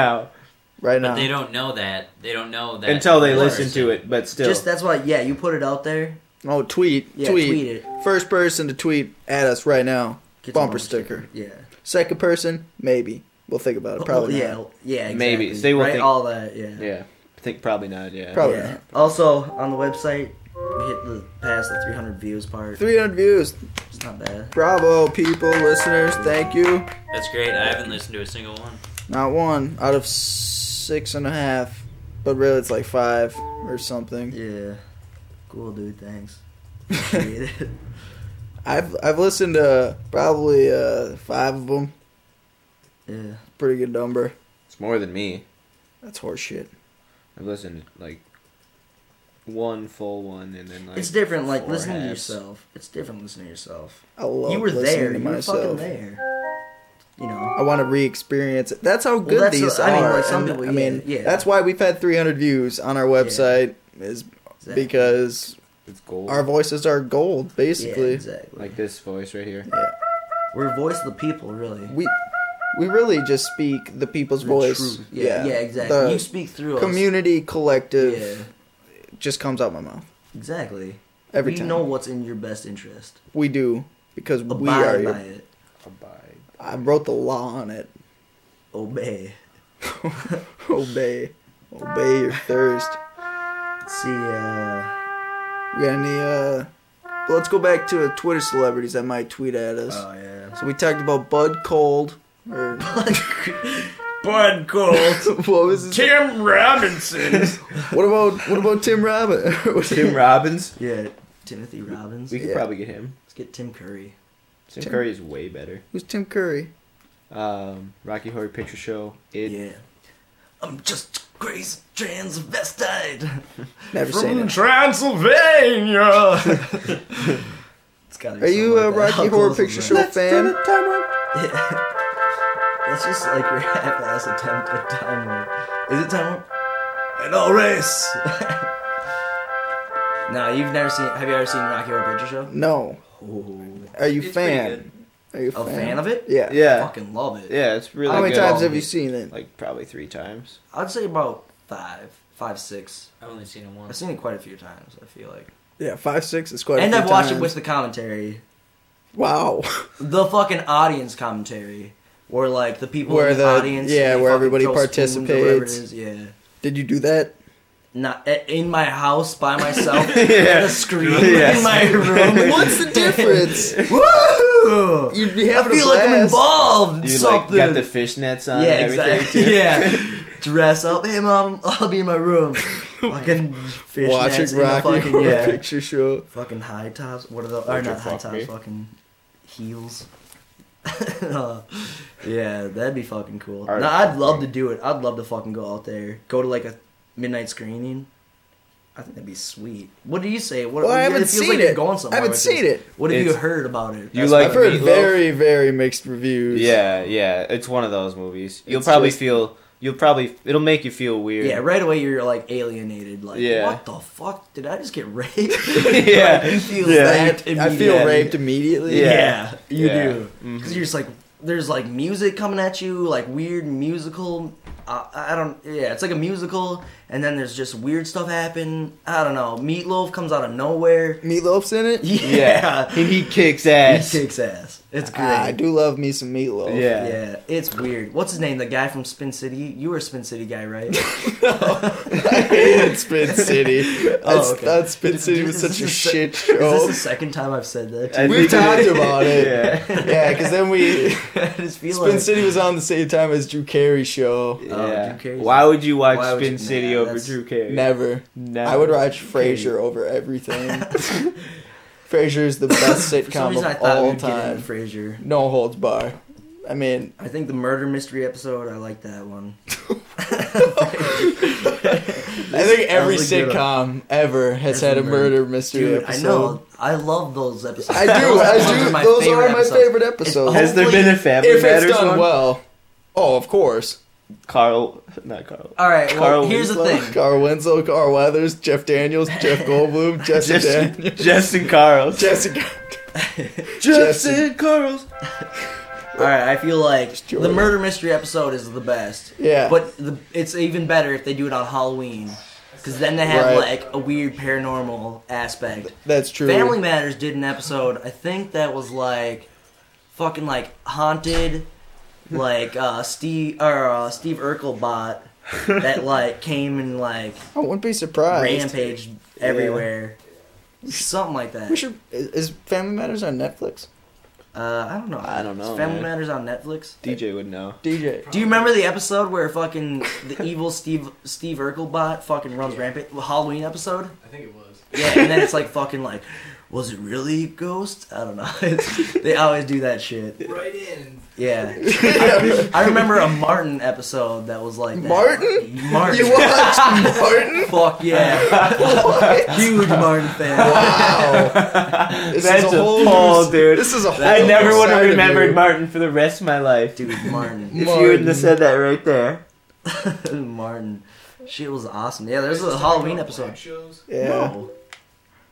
right now But they don't know that. They don't know that until they listen person- to it. But still, Just that's why yeah, you put it out there. Oh, tweet, Yeah, tweet. tweet it. First person to tweet at us right now. Get Bumper sticker. Yeah. Second person, maybe. We'll think about it. Probably yeah, not. yeah, exactly. Maybe. They will right? think- all that. Yeah. yeah, I think probably not. Yeah, Probably Yeah. not. Also on the website, we hit the past the 300 views part. 300 views. It's not bad. Bravo, people, listeners. Thank you. That's great. I haven't listened to a single one. Not one out of six and a half, but really it's like five or something. Yeah. Cool, dude. Thanks. Appreciate it. [LAUGHS] I've I've listened to probably uh, five of them. Yeah. Pretty good number. it's more than me. That's horseshit. I've listened to, like one full one, and then like it's different, like four listening to yourself. It's different listening to yourself. I love you were listening there. to You were myself. fucking there. You know. I want to re-experience it. That's how good that's these what- I mean, are. like, and, people, I mean, yeah. that's why we've had 300 views on our website is Exactly. because it's gold. our voices are gold, basically. Yeah, exactly. like this voice right here. Yeah. We're voice of the people, really. We we really just speak the people's The voice. truth. Yeah, yeah, exactly. The you speak through us. community collective Yeah, just comes out my mouth exactly. every we time. know what's in your best interest. we do because we Abide are. by Your, it. Abide. I wrote the law on it. Obey. [LAUGHS] Obey, obey your thirst. See, uh, We got any? uh Let's go back to Twitter celebrities that might tweet at us. oh yeah. So we talked about Bud Cold. Or [LAUGHS] Bud Cold. [LAUGHS] what was his Tim Robinson. What about what about Tim Rabbit? Tim Robbins. yeah, Timothy Robbins. We could Yeah. probably get him. Let's get Tim Curry. Tim, Tim- Curry is way better. Who's Tim Curry? Um, Rocky Horror Picture Show. It. yeah. I'm just crazy transvestite [LAUGHS] Never seen it. Transylvania. [LAUGHS] it's gotta be Are you something a like that. Rocky How Horror Picture is Show that? fan? Yeah. [LAUGHS] That's just like your half-ass attempt at time warp. Is it time warp? And I'll race. no, you've never seen. Have you ever seen Rocky Horror Picture Show? No. Oh, Are you It's fan? Are you a fan of it? Yeah. Yeah. fucking love it. Yeah, it's really How many good. times have you seen it? Like probably three times. I'd say about five, five, six. I've only seen it once. I've seen it quite a few times. I feel like, Yeah, five, six is quite. a and few I've watched it with the commentary, Wow. the fucking audience commentary, where like the people Where in the, the- audience, yeah, where everybody throw spoons or whatever it participates. Yeah. Did you do that? Not in my house by myself [LAUGHS] Yeah. at a screen [LAUGHS] Yes. in my room. [LAUGHS] What's the difference? Woo! You'd be I having feel a like I'm blast. involved in You like something. got the fishnets on yeah, and everything exactly. too. Yeah, dress up. Hey, mom, I'll be in my room. fucking fishnets Watching in the Rocky fucking Horror yeah, Picture Show. fucking high tops. What are the? Or Would not high tops. me? Fucking heels. Uh, yeah, that'd be fucking cool. Are No, I'd love to do it. I'd love to fucking go out there, go to like a midnight screening. I think that'd be sweet. What do you say? What, Well, I haven't feels seen like it. You're going I haven't seen this. it. What have you heard about it? You That's- like I've heard Meatloaf? very, very mixed reviews. Yeah, yeah. It's one of those movies. You'll It's probably just- feel. You'll probably. It'll make you feel weird. Yeah, right away you're like alienated. Like, Yeah. what the fuck? Did I just get raped? [LAUGHS] [LAUGHS] Yeah. you feel Yeah. that I feel raped immediately. Yeah, Yeah. you Yeah. do. Mm-hmm. Because you're just like, there's like music coming at you, like weird musical. Uh, I don't. Yeah, it's like a musical, and then there's just weird stuff happen. I don't know. Meatloaf comes out of nowhere. Meatloaf's in it. Yeah, Yeah. And he kicks ass. he kicks ass. It's great. I do love me some meatloaf. Yeah. Yeah, it's weird. What's his name? The guy from Spin City. You were a Spin City guy, right? [LAUGHS] no, [LAUGHS] I hated Spin City. Oh, I okay. thought Spin City was such a the se- shit Is show. this the second time I've said that? to We've talked about it. Yeah. Yeah, because then we [LAUGHS] I just feel Spin like City was on the same time as Drew Carey show. Yeah. Drew Carey's- Why would you watch Why would Spin you- City nah, over that's- Drew Carey? Never. Never. I would watch Frasier over everything. [LAUGHS] [LAUGHS] Frasier is the best For some sitcom reason, I of thought all we'd get into time. Frasier. No holds bar. I mean, I think the murder mystery episode. I like that one. [LAUGHS] I think every was a good sitcom ever has Every had a murder- murder mystery Dude, episode. I know. I love those episodes. I do. Those I episodes do. my Those favorite are my episodes. favorite episodes. Has there been a Family if it's Matters done one? well. Oh, of course. Carl, not Carl. All right. Well, here's Winslow? the thing. Carl Winslow, Carl Weathers, Jeff Daniels, Jeff Goldblum, [LAUGHS] Jesse Justin, Daniels, [LAUGHS] Justin Carl. Jessica. [LAUGHS] Justin Carls. All right. I feel like the murder mystery episode is the best. Yeah. But the, it's even better if they do it on Halloween, because then they have Right. like a weird paranormal aspect. That's true. Family Matters did an episode. I think that was like fucking like haunted, like uh, Steve or uh, Steve Urkel bot that [LAUGHS] like came and like I wouldn't be surprised. rampaged everywhere. Something like that. We should. Is is Family Matters on Netflix? Uh, I don't know. I don't know, Is Family man. Matters on Netflix. DJ would know. DJ. Do you remember the episode where fucking the [LAUGHS] evil Steve Steve Urkel bot fucking runs rampant? Halloween episode. I think it was. Yeah, and then it's like fucking like, was it really a ghost? I don't know. It's, [LAUGHS] they always do that shit. Right in. Yeah. [LAUGHS] I, I remember a Martin episode that was like that. Martin? Martin. You watched Martin? [LAUGHS] Fuck yeah. Huge Martin fan. Wow. This That's is a whole pull, new- dude. This is a whole I never new would have remembered. Martin for the rest of my life. Dude, Martin. If you wouldn't have said that right there. Martin. Shit was awesome. Yeah, there's a Halloween episode. Shows. Yeah. No.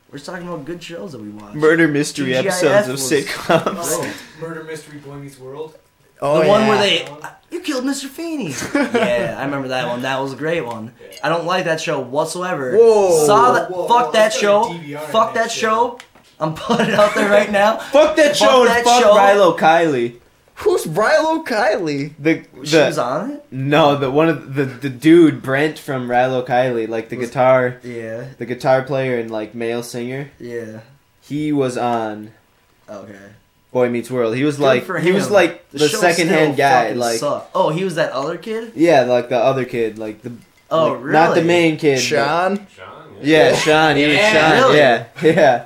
We're just talking about good shows that we watch. Murder mystery TGIF episodes of was- sitcoms. Oh, [LAUGHS] Murder Mystery Boy Meets World. Oh, the one yeah. where they uh, you killed Mr. Feeney. [LAUGHS] yeah, I remember that one. That was a great one. I don't like that show whatsoever. Whoa. Saw that. Whoa, fuck whoa, that I show. started DVRing Fuck that that shit. show. I'm putting it out there right now. Fuck that show Fuck and that fuck show. Rilo Kiley. Who's Rilo Kiley? The, She was on it. no, the one of the the dude Brent from Rilo Kiley, like the Was- guitar, Yeah, the guitar player and like male singer. yeah. He was on Okay. Boy Meets World. He was Good like he was like the, show second hand still guy, like sucked. Oh, he was that other kid. yeah, like the other kid, like the Oh, like, really? not the main kid. but- Sean? Sean. Yeah, Sean. He was Yeah, Sean. really? Yeah, [LAUGHS] yeah.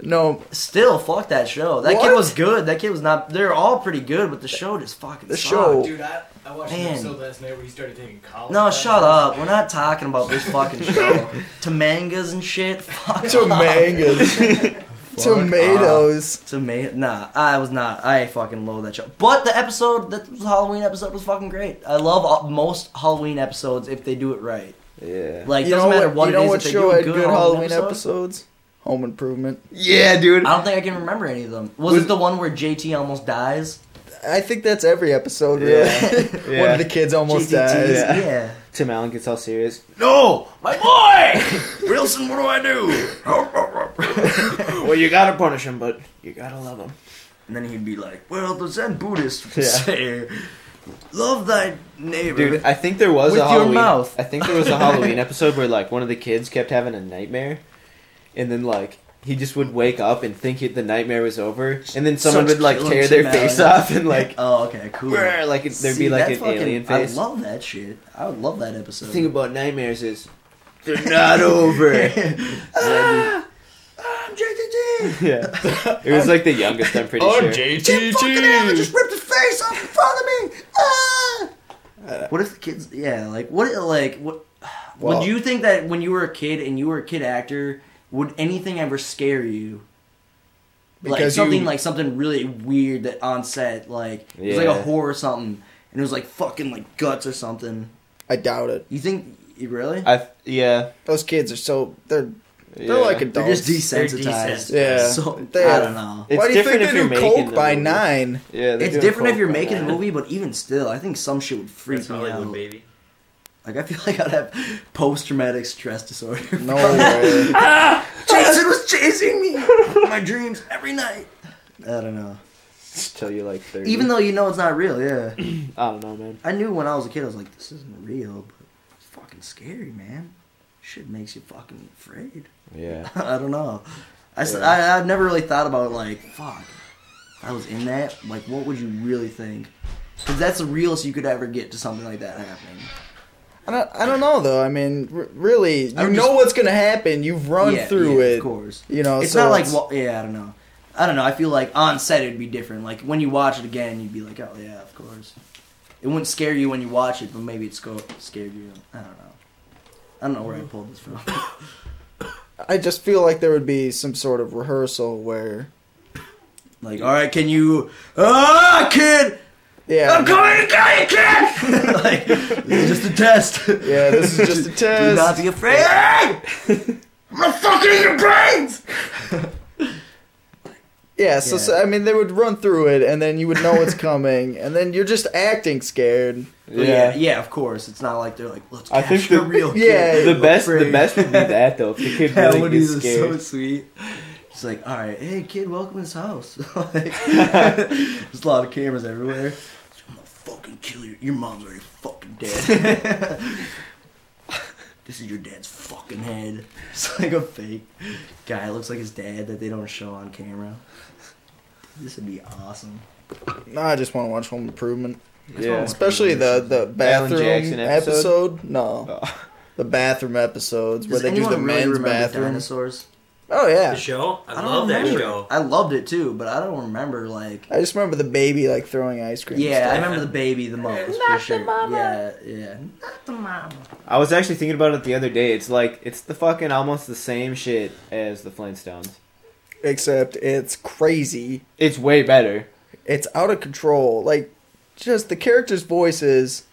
No, Still, fuck that show. That kid was good. That kid was not. They're all pretty good, but the show just fucking. The sucked. show- Dude, I, I watched Man. an episode last night where he started taking college. No, classes. shut up. We're not talking about this fucking show. [LAUGHS] Tomangas and shit. Fuck off. Tomangas. [LAUGHS] [LAUGHS] Tomatoes. Tomato. Nah, I was not. I fucking loathe that show. But the episode, that was Halloween episode, was fucking great. I love all, most Halloween episodes if they do it right. Yeah. Like, You doesn't matter what, what you it know is. what if they show do a had good, good Halloween, Halloween episode, episodes? Home Improvement. Yeah, dude. I don't think I can remember any of them. Was, Was- it the one where JT almost dies? I think that's every episode, really. Yeah. [LAUGHS] One of the kids almost JT dies. Yeah. yeah. Tim Allen gets all serious. No, my boy! [LAUGHS] Wilson, what do I do? [LAUGHS] well, you gotta punish him, but you gotta love him. And then he'd be like, "Well, the Zen Buddhists Yeah. say, love thy neighbor." Dude, I think there was With a your Halloween. mouth. I think there was a Halloween episode where like one of the kids kept having a nightmare, and then like he just would wake up and think it, the nightmare was over, and then someone Starts would like tear their Tim face off and like, [LAUGHS] oh, okay, cool. "Brr," like it- there'd See, be like an fucking- alien face. I love that shit. I would love that episode. The thing about nightmares is they're not over. [LAUGHS] ah, I'm JTT. yeah, [LAUGHS] it was like the youngest. I'm pretty Oh, sure. Tim fucking Allen just ripped his face off in front of me. Ah! What if the kids? Yeah, like what? Like what? Well- would you think that when you were a kid and you were a kid actor, would anything ever scare you? like something you- like something really weird that on set, like it was like a horror or something, and it was like fucking like guts or something. I doubt it. You think you really? I yeah. Those kids are so they're they're like They're adults. just They're desensitized. desensitized. Yeah. So They I don't know. It's Why do you different think if they you're do making coke by movie. nine? Yeah, It's different if you're making a nine. movie, but even still, I think some shit would freak That's me Hollywood, out. baby. Like I feel [LAUGHS] like I'd have post traumatic stress disorder. [LAUGHS] No way. Ah! [LAUGHS] Jason was chasing me in my dreams every night. I don't know. Till you're like thirty. Even though you know it's not real, yeah. [CLEARS THROAT] I don't know, man. I knew when I was a kid, I was like, this isn't real, but it's fucking scary, man. Shit makes you fucking afraid. Yeah. I don't know. I, Yeah. I, have never really thought about like, fuck. If I was in that, like, what would you really think? Because that's the realest you could ever get to something like that happening. I don't, I don't know though. I mean, r- really, you I would know just- what's gonna happen. You've run Yeah, through yeah, it. Of course. You know, It's so not like wa- yeah, I don't know. I don't know. I feel like on set it'd be different. Like when you watch it again, you'd be like, oh yeah, of course. It wouldn't scare you when you watch it, but maybe it scared you. I don't know. I don't know where I pulled this from. [LAUGHS] I just feel like there would be some sort of rehearsal where, like, all right, can you? Ah, kid, yeah, I'm coming to kill you, kid. [LAUGHS] like, this is just a test. yeah, this is just a test. [LAUGHS] Do not be afraid. I'm gonna fucking eat your brains. [LAUGHS] Yeah, so, Yeah. so I mean, they would run through it, and then you would know what's coming, and then you're just acting scared. Yeah. yeah, yeah, of course. It's not like they're like, let's I catch think the the- real Yeah, the best, the best would be that though. If the kid Yeah, really Woody's gets is scared. so sweet. She's like, all right, hey kid, welcome to this house. like, there's a lot of cameras everywhere. I'm gonna fucking kill you. Your mom's already fucking dead. [LAUGHS] this is your dad's fucking head. It's like a fake guy. It Looks like his dad that they don't show on camera. This would be awesome. No, I just want to watch Home Improvement, Yeah. especially the the bathroom Jackson episode. episode? No, Oh. the bathroom episodes where Does they do anyone the really men's remember bathroom. dinosaurs? Oh yeah, The show? I, don't love that remember. show. I loved it too, but I don't remember like. I just remember the baby like throwing ice cream. and Yeah, I remember the baby the most Not for sure. Yeah, yeah. Not the mama. I was actually thinking about it the other day. It's like it's the fucking almost the same shit as the Flintstones. except it's crazy. It's way better. It's out of control. Like just the characters' voices,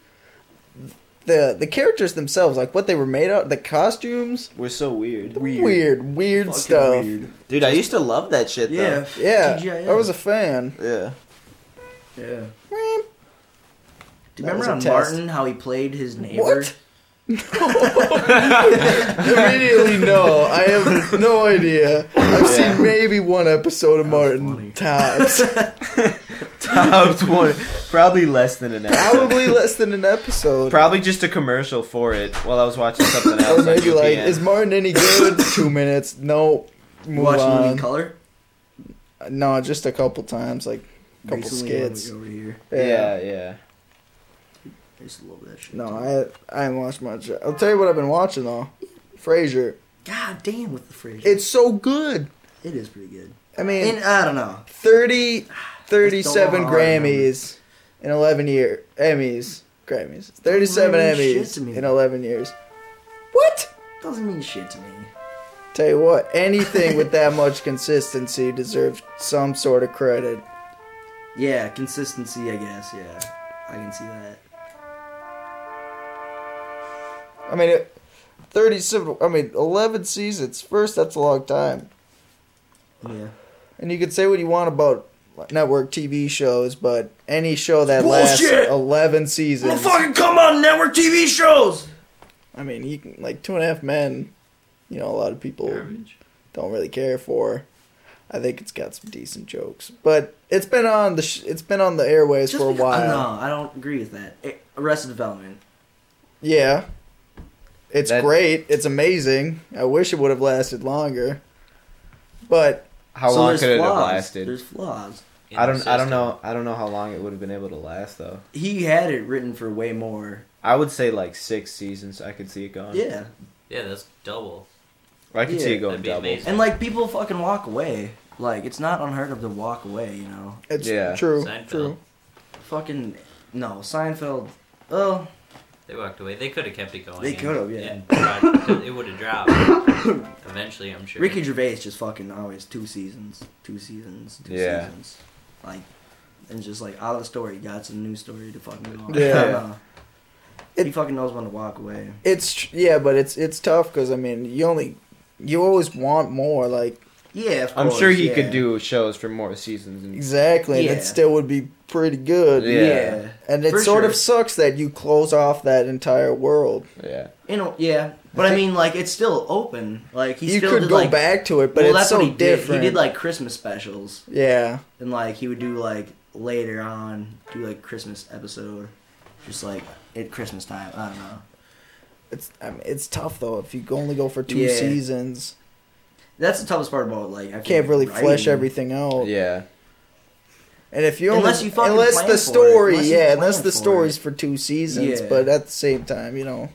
the the characters themselves, like what they were made out, the costumes, We're so weird. weird, weird, Fucking stuff. weird. Dude, I used to love that shit Yeah, Yeah, TGIF. I was a fan. Yeah. Yeah. Do That you remember on test. Martin how he played his neighbor? What? [LAUGHS] Immediately, no. I have no idea. I've Yeah. seen maybe one episode of Martin funny. tops. [LAUGHS] Top one. Probably less than an episode. Probably less than an episode. Probably just a commercial for it while I was watching something else. or on maybe like, UPN. is Martin any good? [LAUGHS] Two minutes. No. Move watch movie in on. color? No, just a couple times, like a couple Recently, when we skits. go Over here. yeah, yeah. I used to love that shit. No, I I haven't watched much. I'll tell you what I've been watching though. Frasier. God damn with the Frasier. It's so good. it is pretty good. I mean, And I don't know. 30, [SIGHS] 37 Just don't know how I Grammys in 11 year Emmys. Grammys. 37 Don't mean shit Emmys in 11 years. What? Doesn't mean shit to me. Tell you what, anything with that [LAUGHS] much consistency deserves some sort of credit. Yeah, consistency, I guess. Yeah, I can see that. I mean, it, 37, I mean, 11 seasons. First, that's a long time. Yeah. And you could say what you want about network TV shows, but any show that lasts 11 seasons. Motherfucking come on network TV shows. I mean, you can, like Two and a Half Men, you know, a lot of people don't really care for. I think it's got some decent jokes, but it's been on the sh- it's been on the airways Just for a because- while. No, I don't agree with that. Arrested Development. Yeah, it's That- great. It's amazing. I wish it would have lasted longer, but How So long there's could it have flaws. lasted? There's flaws. I don't. I don't know. I don't know how long it would have been able to last though. He had it written for way more. I would say like six seasons. I could see it going. Yeah. Yeah, that's double. I could see it going double. amazing. And like people fucking walk away. Like it's not unheard of to walk away, you know. it's Yeah. true. Seinfeld. True. Fucking no, Seinfeld. Oh, They walked away. They could have kept it going. They could've, yeah. and tried- it would have dropped. [COUGHS] Eventually, I'm sure. Ricky Gervais just fucking always two seasons, two seasons, two Yeah. seasons. Like, and just like out of the story, got some new story to fucking go on. Yeah. [LAUGHS] I don't. It- he fucking knows when to walk away. It's yeah, but it's it's tough because I mean, you only you always want more. Like Yeah, of I'm course, sure he yeah. could do shows for more seasons. And, exactly, and it still would be pretty good. Yeah. Yeah, And it For sort sure. of sucks that you close off that entire world. yeah. you know, yeah. But I mean, like, it's still open. Like, he you still could did, go like, back to it, but well, it's that's so what he different. did. He did like Christmas specials, yeah, and like he would do like later on do like Christmas episode, just like at Christmas time. I don't know. it's I mean, it's tough though if you only go for two Yeah. seasons. That's the toughest part about like I Can't like, really writing. flesh everything out. Yeah. And if you only, Unless you fucking unless plan the for it. story, Unless yeah, unless the for story's it. for two seasons, Yeah. but at the same time, you know,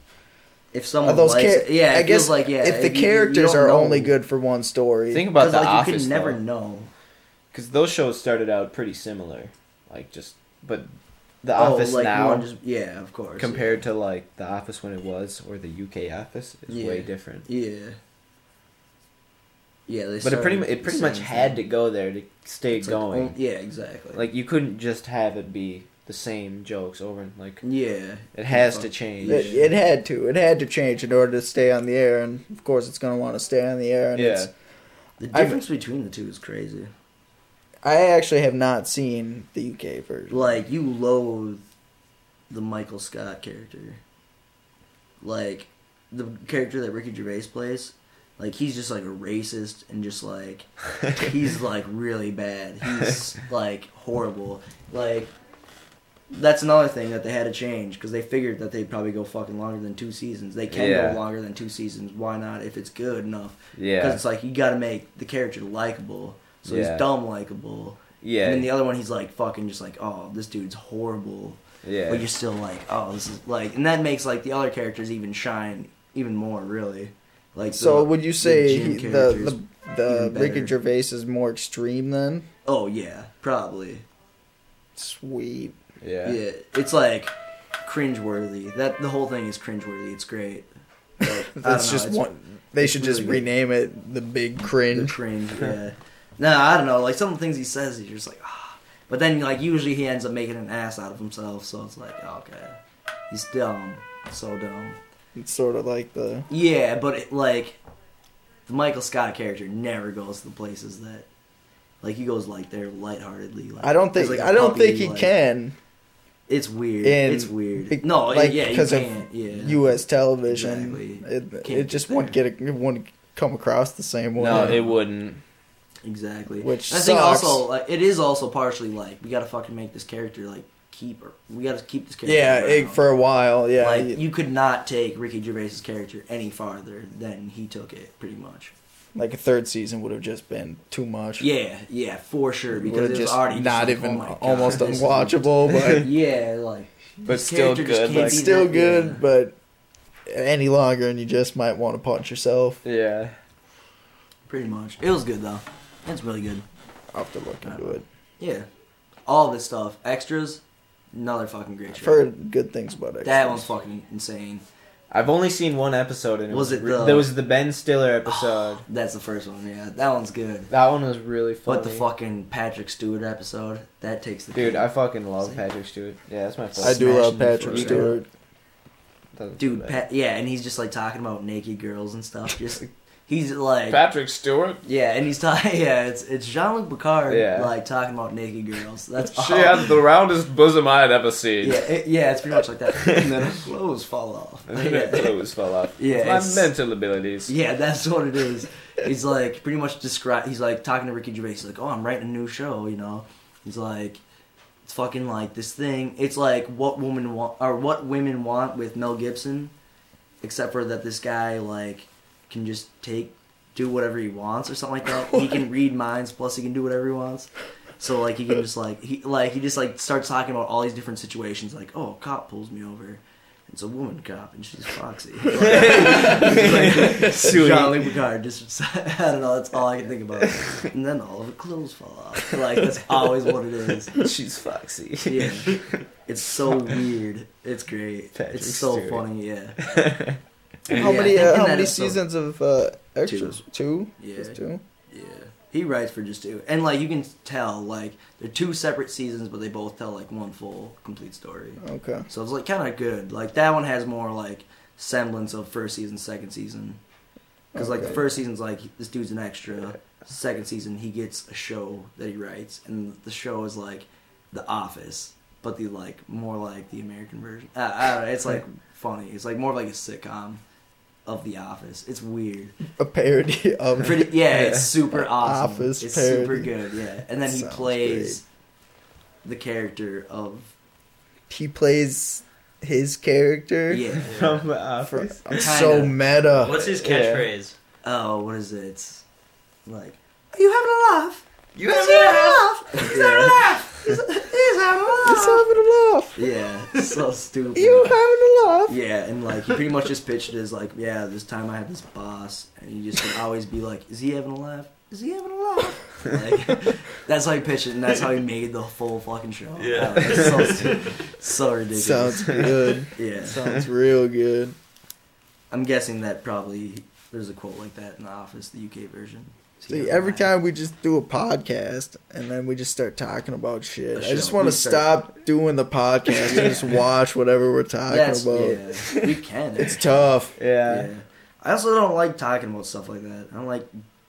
if someone Are those likes char- yeah, I guess like yeah. if the you- you characters don't are know. only good for one story, Think about the like Office. you could never though. know. Because those shows started out pretty similar, like just, but the oh, Office like now just yeah, of course. compared to like the Office when it was or the UK Office is way different. yeah, yeah. They But it pretty mu- it pretty much same had to go there to stay It's going. oh, yeah, exactly. Like you couldn't just have it be the same jokes over and like yeah, it has to change. it, it had to. It had to change in order to stay on the air, and of course, it's going to want to stay on the air. And Yeah. it's, The I've- difference between the two is crazy. I actually have not seen the UK version. Like you loathe the Michael Scott character. Like the character that Ricky Gervais plays, like he's just like a racist and just like [LAUGHS] he's like really bad. He's [LAUGHS] like horrible. Like that's another thing that they had to change because they figured that they'd probably go fucking longer than two seasons. They can Yeah. go longer than two seasons. Why not? If it's good enough. Yeah, Because it's like you got to make the character likable. So Yeah. he's dumb likable. yeah, And then the other one, he's like fucking just like, oh, this dude's horrible. yeah. But you're still like, oh, this is like, and that makes like the other characters even shine even more, really. Like, so the- would you say Jim he, the character's the the Ricky. Gervais is more extreme then? Oh yeah, probably. Sweet. yeah. Yeah, it's like cringeworthy. That the whole thing is cringeworthy. It's great. Like, [LAUGHS] That's just it's- one. They it's should just good. rename it the Big The Cringe. cringe, [LAUGHS] yeah. No, I don't know. Like some of the things he says, you're just like, ah. But then, like usually he ends up making an ass out of himself. So it's like, okay, he's dumb, so dumb. It's sort of like the Yeah, but it, like the Michael Scott character never goes to the places that, like he goes like there lightheartedly. Like, I don't think like, a I don't puppy, think he like- can It's weird. in- it's weird. be- no, like, yeah, because of. Yeah, U.S. television. Exactly. It, it just get wouldn't get a, it wouldn't come across the same way. No, it wouldn't. Exactly. Which And I think also like it is also partially like we gotta fucking make this character like keep her. We gotta keep this character. yeah, it, for a while. Yeah, like you- you could not take Ricky Gervais's character any farther than he took it, pretty much. like a third season would have just been too much. Yeah, yeah, for sure. Because have it was just already just not like, even oh my God, almost [LAUGHS] unwatchable, but [LAUGHS] yeah, like But still good, like- still that- good. yeah. But any longer, and you just might want to punch yourself. Yeah. pretty much. It was good though. It's really good. I'll have to look into it. Yeah, all this stuff, extras, another fucking great I've show. heard good things about it. that one's fucking insane. I've only seen one episode, and it Was was, it re- the- there was the Ben Stiller ah, episode. That's the first one. Yeah, that one's good. that one was really funny. But the fucking Patrick Stewart episode, that takes the dude, cake. I fucking love Patrick Stewart. Yeah, that's my Favorite. I do love Patrick Stewart. Dude. Pat, yeah, and he's just like talking about naked girls and stuff. Just [LAUGHS] he's like, Patrick Stewart. yeah, and he's [LAUGHS] talking. Yeah, it's it's Jean Luc Picard, Yeah. like talking about naked girls. That's [LAUGHS] She all. had the roundest bosom I had ever seen. Yeah, it, yeah, it's pretty much like that. [LAUGHS] And then her clothes fall off. And then her Yeah. clothes fell off. Yeah, My it's- mental abilities. Yeah, that's what it is. He's like pretty much describe. He's like talking to Ricky Gervais. He's like, "Oh, I'm writing a new show." You know, he's like, "It's fucking like this thing. It's like what women want or what women want with Mel Gibson, except for that this guy like can just take do whatever he wants or something like that. [LAUGHS] He can read minds, plus he can do whatever he wants. So like he can just like he like he just like starts talking about all these different situations. Like, oh, a cop pulls me over. It's a woman cop and she's foxy. [LAUGHS] like, Sweet. Jean-Luc Picard. Just [LAUGHS] I don't know. That's all I can think about. And then all of her clothes fall off. Like that's always what it is. She's foxy. Yeah, it's so weird. It's great. Patrick it's so Stewart. funny. Yeah. How Yeah, many uh, how many episode- seasons of uh, extras? Two. Yeah. Just two. Yeah. He writes for just two, and like you can tell, like they're two separate seasons, but they both tell like one full complete story. Okay. So it's like kind of good. Like that one has more like semblance of first season, second season. Because like the first season's like this dude's an extra. Second season he gets a show that he writes, and the show is like The Office, but the like more like the American version. Uh, I don't know, it's like [LAUGHS] funny. It's like more of like a sitcom of The Office. It's weird. A parody of. Pretty, yeah, it's super awesome. Office it's super good. Yeah, and then he Sounds plays the character of He plays his character. yeah. From the office. I'm so meta. What's his Yeah. catchphrase? Oh, what is it? It's like, are you having a laugh? You Are you having a laugh? Is that a laugh? He's having He's having a laugh. Yeah, so stupid. You having a laugh? Yeah, and like he pretty much just pitched it as like, yeah, this time I have this boss, and he just would always be like, is he having a laugh? Is he having a laugh? Like, [LAUGHS] that's how he pitched it, and that's how he made the full fucking show. Yeah. Oh, so, stu- so ridiculous. Sounds good. yeah. Sounds real good. I'm guessing that probably there's a quote like that in The Office, the UK version. Is he See, every time we just do a podcast and then we just start talking about shit. I just want We to start- stop doing the podcast and just [LAUGHS] watch whatever we're talking That's, about. yeah, we can. It's eh? tough. Yeah. Yeah. I also don't like talking about stuff like that. I don't like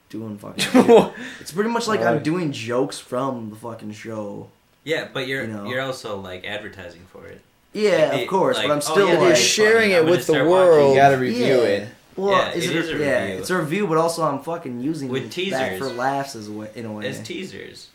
doing fucking. [LAUGHS] it's pretty much like I'm doing jokes from the fucking show. Yeah, but you're You know. you're also like advertising for it. Yeah, Like, of course, like, but I'm oh, still yeah, You're like sharing it I'm gonna with the start world. You gotta review yeah. it. Well, Yeah, is it it, is a yeah, review. it's a review, but also I'm fucking using With that teasers. for laughs as a in a way. as teasers,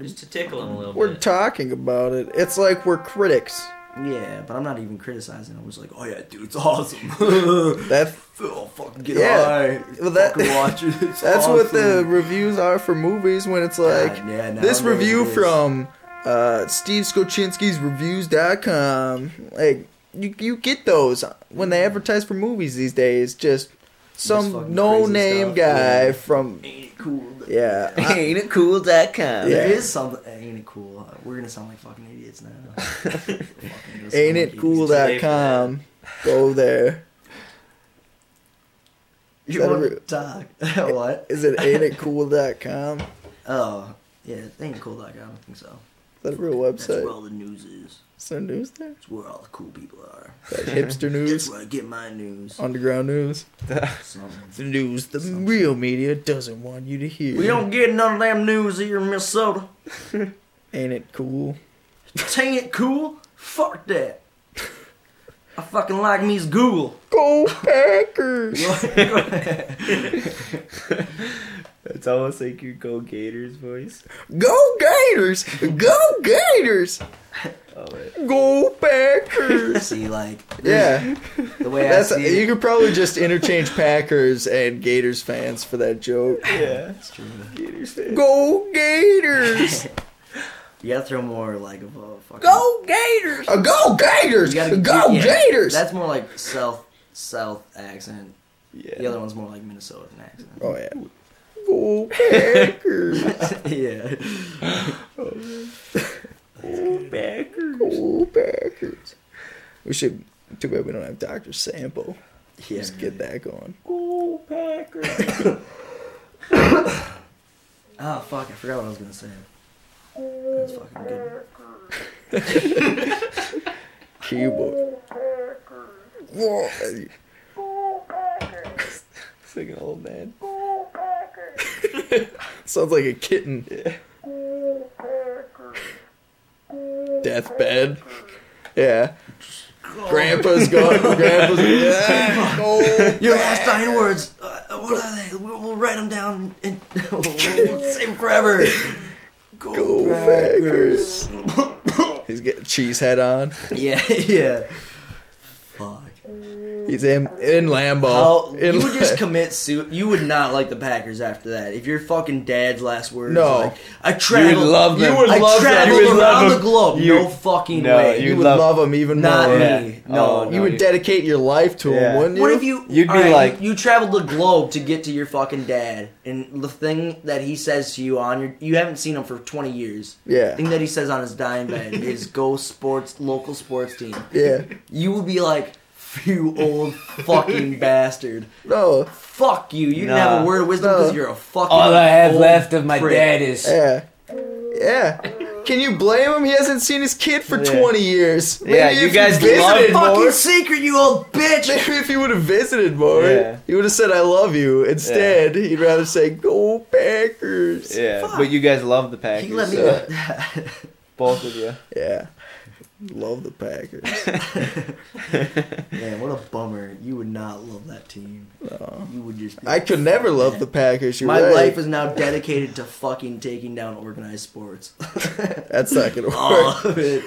just to tickle them a little bit. We're bit. talking about it. It's like we're critics. yeah, but I'm not even criticizing. I'm just like, oh yeah, dude, it's awesome. [LAUGHS] That oh, fucking get Yeah. high. Well, that- fucking watch it. [LAUGHS] It's that's what the reviews are for movies when it's like God, yeah, this nowadays review it is. from uh, Steve Skoczynski's reviews.com. Like you you get those when they mm. advertise for movies these days. Just some no name stuff, guy yeah. from Ain't it cool? yeah. I- [LAUGHS] Ain't it cool.com. Yeah. It is something. Ain't it cool? We're gonna sound like fucking idiots now. [LAUGHS] Fucking Ain't it cool dot com. Go there. You want to talk? [LAUGHS] what? Is it ain't it cool dot com? Oh, yeah, ain't it cool dot com. I think so. that a real That's where website? all the news is. Is there news there? That's where all the cool people are. That hipster news. That's news? where I get my news. Underground news? Something. The news the real media doesn't want you to hear. We don't get none of them news here in Minnesota. [LAUGHS] Ain't it cool? Ain't it cool? Fuck that. I fucking like me's Google. Go Packers! [LAUGHS] [LAUGHS] It's almost like your Go Gators voice. Go Gators! Go Gators! Oh, [LAUGHS] wait. Go Packers! [LAUGHS] See, like, yeah, the way that's I see you it. could probably just interchange [LAUGHS] Packers and Gators fans for that joke. Yeah. It's true. Gators fan. Go Gators! You gotta throw more like of a fucking. Go Gators! Uh, go Gators! You gotta Go yeah, Gators! That's more like south south accent. Yeah. The other one's more like Minnesota accent. oh yeah. Go Packers! yeah. Go Packers. Go Packers! We should. Too bad we don't have Doctor Sample. Yeah. Just get that going. Go Packers. [COUGHS] Oh ah, fuck! I forgot what I was gonna say. That's fucking good. [LAUGHS] Keyboard. Whoa. An old man. [LAUGHS] Sounds like a kitten. [LAUGHS] Deathbed. Yeah. Grandpa's gone. [LAUGHS] Grandpa's yeah. Oh, Your last dying words. Uh, what are they? We'll, we'll write them down and [LAUGHS] we'll save 'em forever. go Packers. He's getting cheese head on. [LAUGHS] Yeah, yeah. Fuck. He's in in Lambeau. How, In you would just commit suit. You would not like the Packers after that. If your fucking dad's last words, No. like, I traveled. love them. You would I love that. traveled You would around love the globe. You- no fucking No, way. you you'd love- love, him even Not more. me. Yeah. No, Oh, You would you- dedicate your life to him, Yeah. wouldn't you? What if you? You'd be all like- you traveled the globe to get to your fucking dad, and the thing that he says to you on your, you haven't seen him for twenty years. Yeah. The Yeah. thing that he says on his dying bed is go sports, local sports team. Yeah. You would be like, you old fucking [LAUGHS] bastard. No. Fuck you. You didn't have a word of wisdom No. because you're a fucking. All I have old left of my prick. dad is Yeah. Yeah. Can you blame him? He hasn't seen his kid for Yeah. 20 years. Yeah, you if guys he love visited Fucking more. secret, you old bitch. Maybe if he would have visited more, Yeah. he would have said, I love you. Instead, he'd rather say, Go Packers. Yeah, Fuck. but you guys love the Packers. He let me. so [LAUGHS] both of you. Yeah. Love the Packers. [LAUGHS] Man, what a bummer. You would not love that team. You would just. Be I could never love the Packers. You're My right. life is now dedicated to fucking taking down organized sports. [LAUGHS] That's not going to All of it.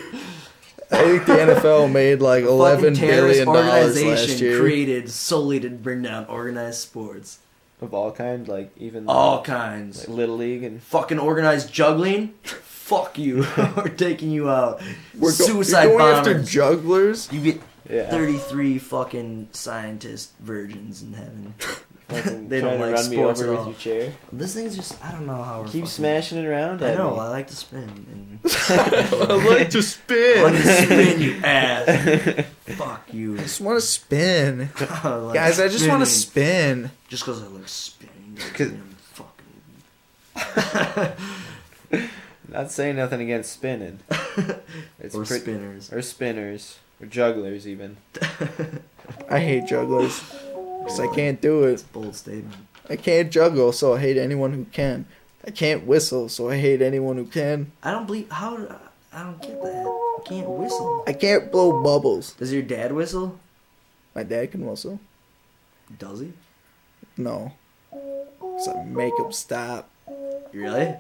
I think the NFL made like Fucking eleven terrorist billion dollars organization last year. created solely to bring down organized sports. Of all kinds, like even All kinds. like Little League and Fucking organized juggling. Fuck you. [LAUGHS] We're taking you out. We're go- Suicide you're going after jugglers. You get Yeah. 33 fucking scientist virgins in heaven. [LAUGHS] Fucking They trying don't to like run me sports over at with all. your chair. This thing's just, I don't know how we're Keep fucking- smashing it around. I at know, me. I like to spin. And [LAUGHS] I like to I spin. like to spin, you ass. Fuck you. I just want to spin. I like Guys, I just want to spinning. spin. Just because I like spinning. doesn't 'Cause- mean I'm fucking. Not saying nothing against spinning. [LAUGHS] It's or pre- spinners. or spinners or jugglers even. [LAUGHS] I hate jugglers. Because I can't do it. Bold statement. I can't juggle, so I hate anyone who can. I can't whistle, so I hate anyone who can. I don't believe. How? I don't get that. You can't whistle. I can't blow bubbles. Does your dad whistle? My dad can whistle. Does he? No. So I make him stop. Really?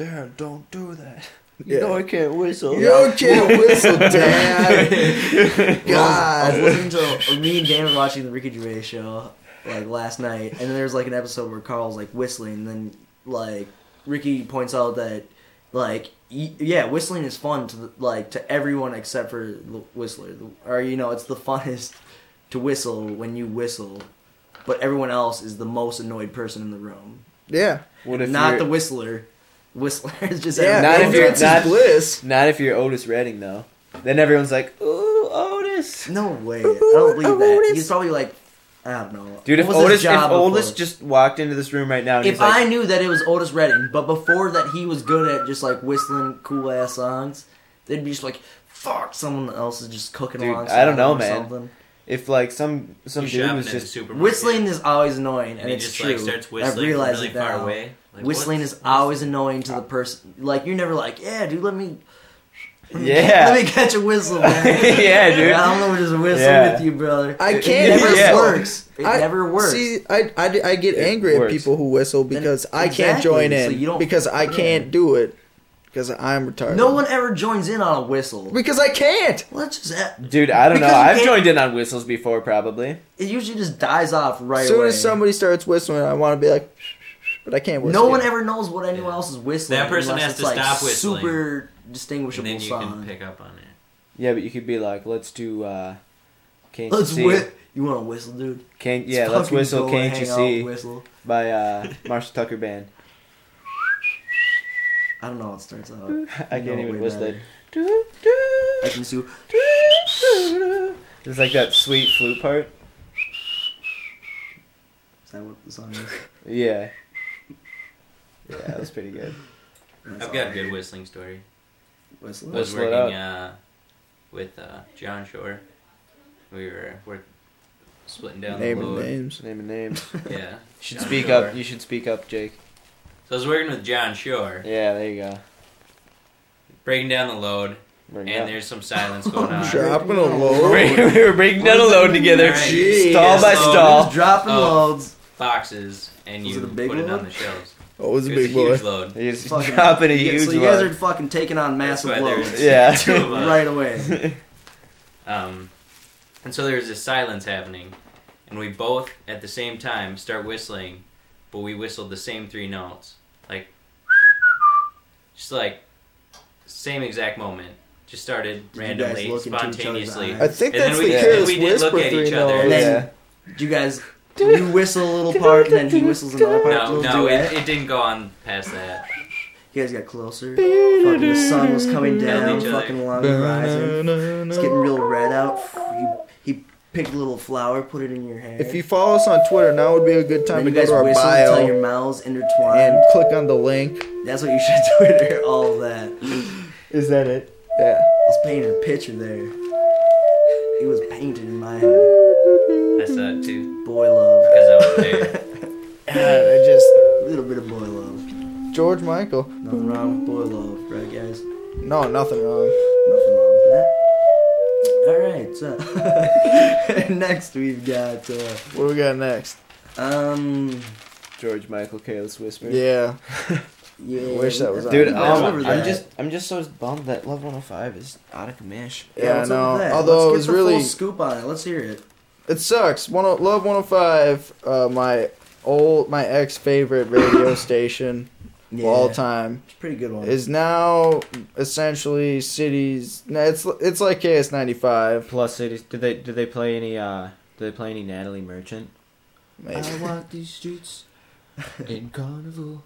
Dad, don't do that. [LAUGHS] Yeah. I can't whistle. You can't whistle, [LAUGHS] Dad. God. I was listening to [LAUGHS] uh, me and Dan were watching the Ricky Gervais show like last night, and then there's like an episode where Carl's like whistling, and then like Ricky points out that like yeah, whistling is fun to the, like to everyone except for the whistler, The- or you know, it's the funnest to whistle when you whistle, but everyone else is the most annoyed person in the room. Yeah. What if Not the whistler. Whistler [LAUGHS] is just Yeah, Not if you're- not- bliss. Not if you're Otis Redding though. Then everyone's like, "Ooh, Otis." No way. I don't believe that. He's probably like, I don't know. Dude, if What was Otis, if Otis just walked into this room right now and If he's like, I knew that it was Otis Redding, but before that he was good at just like whistling cool ass songs, they'd be just like, "Fuck!" Someone else is just cooking Dude, alongside I don't know, man. Something. if like some some You dude was just supermarket, Whistling is always annoying, and, and he it's just true. like starts I've whistling realized really far now. away. Like, whistling is always annoying to the person. Like you're never like, "Yeah, dude, let me." Yeah. Let me catch a whistle, man. [LAUGHS] Yeah, [LAUGHS] dude. I'm gonna just whistle Yeah. with you, brother. I can't It never whistle. works. It I- never works. See, I, I, I get It angry at people who whistle because I can't exactly, join so in you don't- because I can't do it because I'm retarded. no one ever joins in on a whistle. because I can't. Let's just. ha- dude. I don't know. Because you I've joined in on whistles before, probably. It usually just dies off right as soon away. as somebody starts whistling, I want to be like, but I can't whistle. no one yet. ever knows what anyone Yeah. else is whistling. That person unless has it's to like stop whistling. Super and distinguishable then you song. can pick up on it. Yeah, but you could be like, let's do. uh Can't Let's you see? whi- You want to whistle, dude? Can't yeah? Let's Let's fucking whistle. go Can't hang you out, see? Whistle. By uh Marshall Tucker Band. [LAUGHS] I don't know how it starts out. [LAUGHS] I No, can't even way whistle better. it. I can see. It's like that sweet flute part. Is that what the song is? Yeah. Yeah, that was pretty good. That's I've got a good whistling story. Whistle. I was Whistle working uh, with uh, John Shore. We were we're splitting down Name the and load. names. Name and names. [LAUGHS] Yeah. You should John speak Shore. up. You should speak up, Jake. So I was working with John Shore, Yeah, there you go. breaking down the load, Bring it and up. there's some silence going [LAUGHS] on. Dropping a we load. [LAUGHS] We were breaking down a load together, Alright. stall by Jeez. stall. Dropping Oh. loads. Boxes, and Was you it a big put it load? on the shelves. Oh, it was a It was big a boy. huge load. He's [LAUGHS] Fucking- dropping a Yeah, huge so you guys load. are fucking taking on massive That's why loads. Yeah. [LAUGHS] two of us. right away. [LAUGHS] Um, and so there's this silence happening, and we both at the same time start whistling, but we whistled the same three notes, like just like same exact moment. Just started Did you guys randomly, look into each other's spontaneously. eyes? I think And then that's we- the yeah, Careless we did look Whisper at three each other. notes. And then Yeah. do you guys you whistle a little part and then he whistles another part? No, no, it, it didn't go on past that. You guys got closer. Fucking the sun was coming down, Held each other. fucking along the horizon. It's getting real red out. He, he picked a little flower, put it in your hair. If you follow us on Twitter, now would be a good time to you go guys to our whistle until your mouths intertwine. and click on the link. That's what you should [LAUGHS] Twitter. All of that. Is that it? Yeah. I was painting a picture there. It was painted in my head. I saw it too Boy love. because I was there. [LAUGHS] I just A little bit of boy love. George Michael. Nothing wrong with boy love, right, guys? No, nothing wrong. Nothing wrong with that. Alright, so [LAUGHS] next we've got uh What do we got next? um George Michael Careless Whisper. Yeah. [LAUGHS] yeah Wish that was on Dude, Yeah, um, over I'm that. just I'm just so bummed that Love 105 is out of commish. Yeah, I what's up know. with that? Although it Let's was get the really full scoop on it. Let's hear it. It sucks. One o- Love 105, uh, my old, my ex favorite radio [COUGHS] station. Yeah. of all time It's a pretty good one. is now essentially cities. no, It's it's like KS ninety five. Plus cities. Did they did they play any uh did they play any Natalie Merchant? Maybe. [LAUGHS] walk these streets in carnival.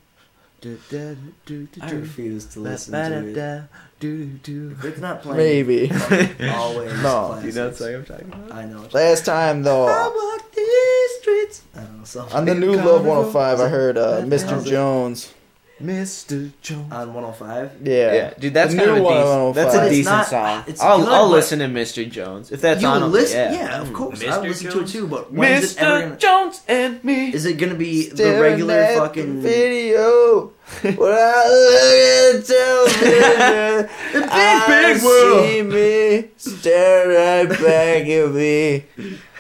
Do, do, do, do, I refuse to listen to it. Da, do, do. It's not playing, Maybe. fucking [LAUGHS] always. No. Do you know what classics. song I'm talking about? I know. Last time I though, walk these streets. I don't know. So on the new Love one hundred five, I heard uh, Mr. Jones. Mr. Jones. on 105. Yeah. Yeah, dude, that's The kind of a decent. oh, That's a oh decent not- song. I'll good, I'll listen to Mr. Jones if that's you on. I'll listen, yeah. yeah, of hmm. course. I would Mr. listen to it too. But when's it ever gonna? Jones and me. Is it gonna be the regular at the fucking? video. [LAUGHS] when I look at television, [LAUGHS] I big world. see me stare right back at me.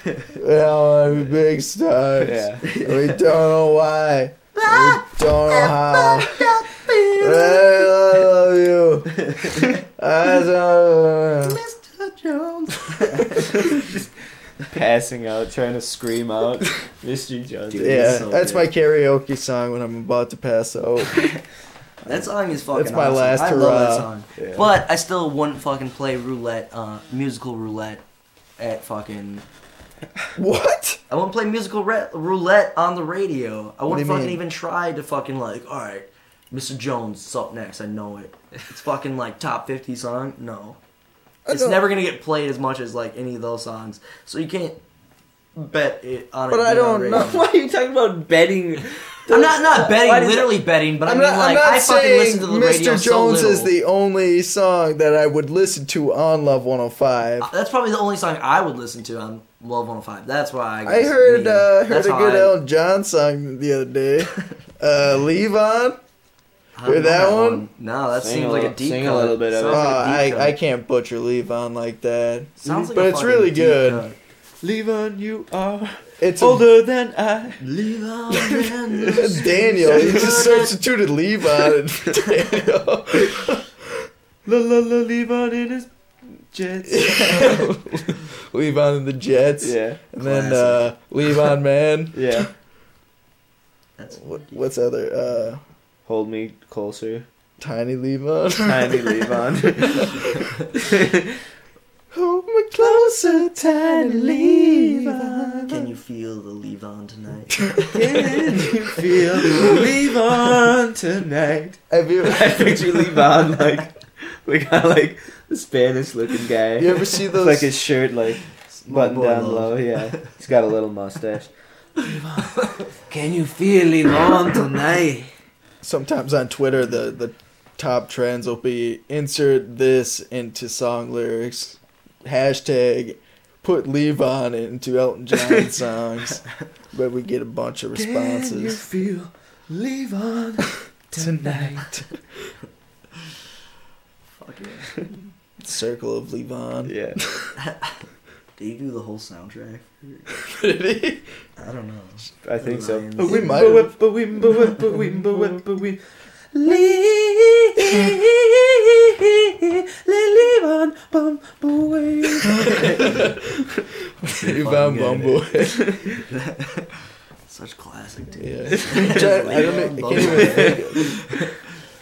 [LAUGHS] Well, I'm a big star. Yeah. We don't know why. We don't know how. I love you. I don't. Mr. Jones. Passing out, trying to scream out, Mr. Jones. Dude, Yeah, so that's good. my karaoke song when I'm about to pass out. [LAUGHS] That song is fucking. That's my awesome. last I love hurrah. that song. Yeah. But I still wouldn't fucking play roulette, uh, musical roulette, at fucking. [LAUGHS] What? I won't play musical re- roulette on the radio. I wouldn't fucking mean? even try to fucking like. All right, Mr. Jones is up next. I know it. It's fucking like top fifty song. No, it's never gonna get played as much as like any of those songs. So you can't bet it on. But I don't know. [LAUGHS] Why are you talking about betting? I'm not not betting, literally betting, but I I'm mean not, like I'm not I fucking saying listen to the radio Mr. so Jones is the only song that I would listen to on Love 105. Uh, that's probably the only song I would listen to on Love 105. That's why I. I heard uh, heard a good I- Elton John song the other day. [LAUGHS] uh, Levon. I don't heard know that one? No, that Sing seems a like a little- deep sing a little bit of Oh, Sounds like a I, deep. I can't butcher Levon like that. Sounds like but a it's really deep good. cut. Levon you are It's a, older than I. Levon. [LAUGHS] Daniel. He just substituted Levon and [LAUGHS] Daniel. La la la, Levon in his jets. [LAUGHS] Levon the Jets. yeah, And then uh, Levon Man. [LAUGHS] yeah. That's What, what's other? Uh, Hold me closer, Tiny Levon. tiny [LAUGHS] Levon. Hold me closer, tiny Levon. Can you feel the Levon tonight? Can you feel Levon tonight? Have you I picture Levon like [LAUGHS] we got like the Spanish looking guy. you ever see With, those? like his shirt like button down love. low. Yeah, [LAUGHS] he's got a little mustache. [LAUGHS] Can you feel Levon tonight? Sometimes on Twitter, the the top trends will be insert this into song lyrics, hashtag put Levon into Elton John songs, but we get a bunch of responses. Can you responses. feel Levon tonight? Fuck yeah. [LAUGHS] Circle of Levon. Yeah. [LAUGHS] Did you do the whole soundtrack? [LAUGHS] Did he? I don't know. I think so. Lions. He might have. Levon bum away. Levon Bumble. Such classic, dude. Yeah. I, don't, know-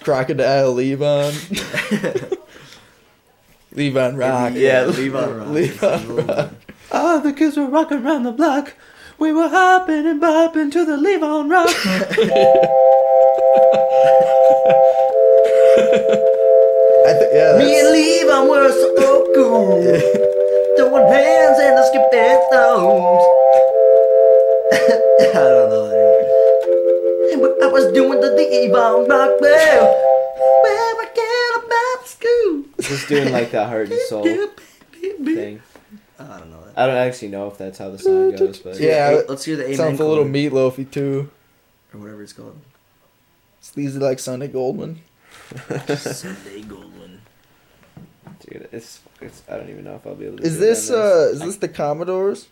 I can't even think. of- Crocodile Levon. leave [LAUGHS] on rock. Yeah, Levon rock. [LAUGHS] Levon rock. All ah, the kids were rocking around the block. We were hopping and bopping to the Levon rock. [LAUGHS] I think yeah. Me and That's, Levon were so cool. Throwing hands and the skipping stones. I don't know. That. But I was doing to the Levon rock well. Where I get about school. Just doing like that heart and soul thing. I don't know that. I don't actually know if that's how the song goes, but Yeah, let's hear the amen. sounds a little chord, meatloafy too. or whatever it's called. Sleazy like Sunday Goldman. Sunday [LAUGHS] [LAUGHS] Goldwyn. dude, it's it's. I don't even know if I'll be able to. Is do it this uh is this the Commodores?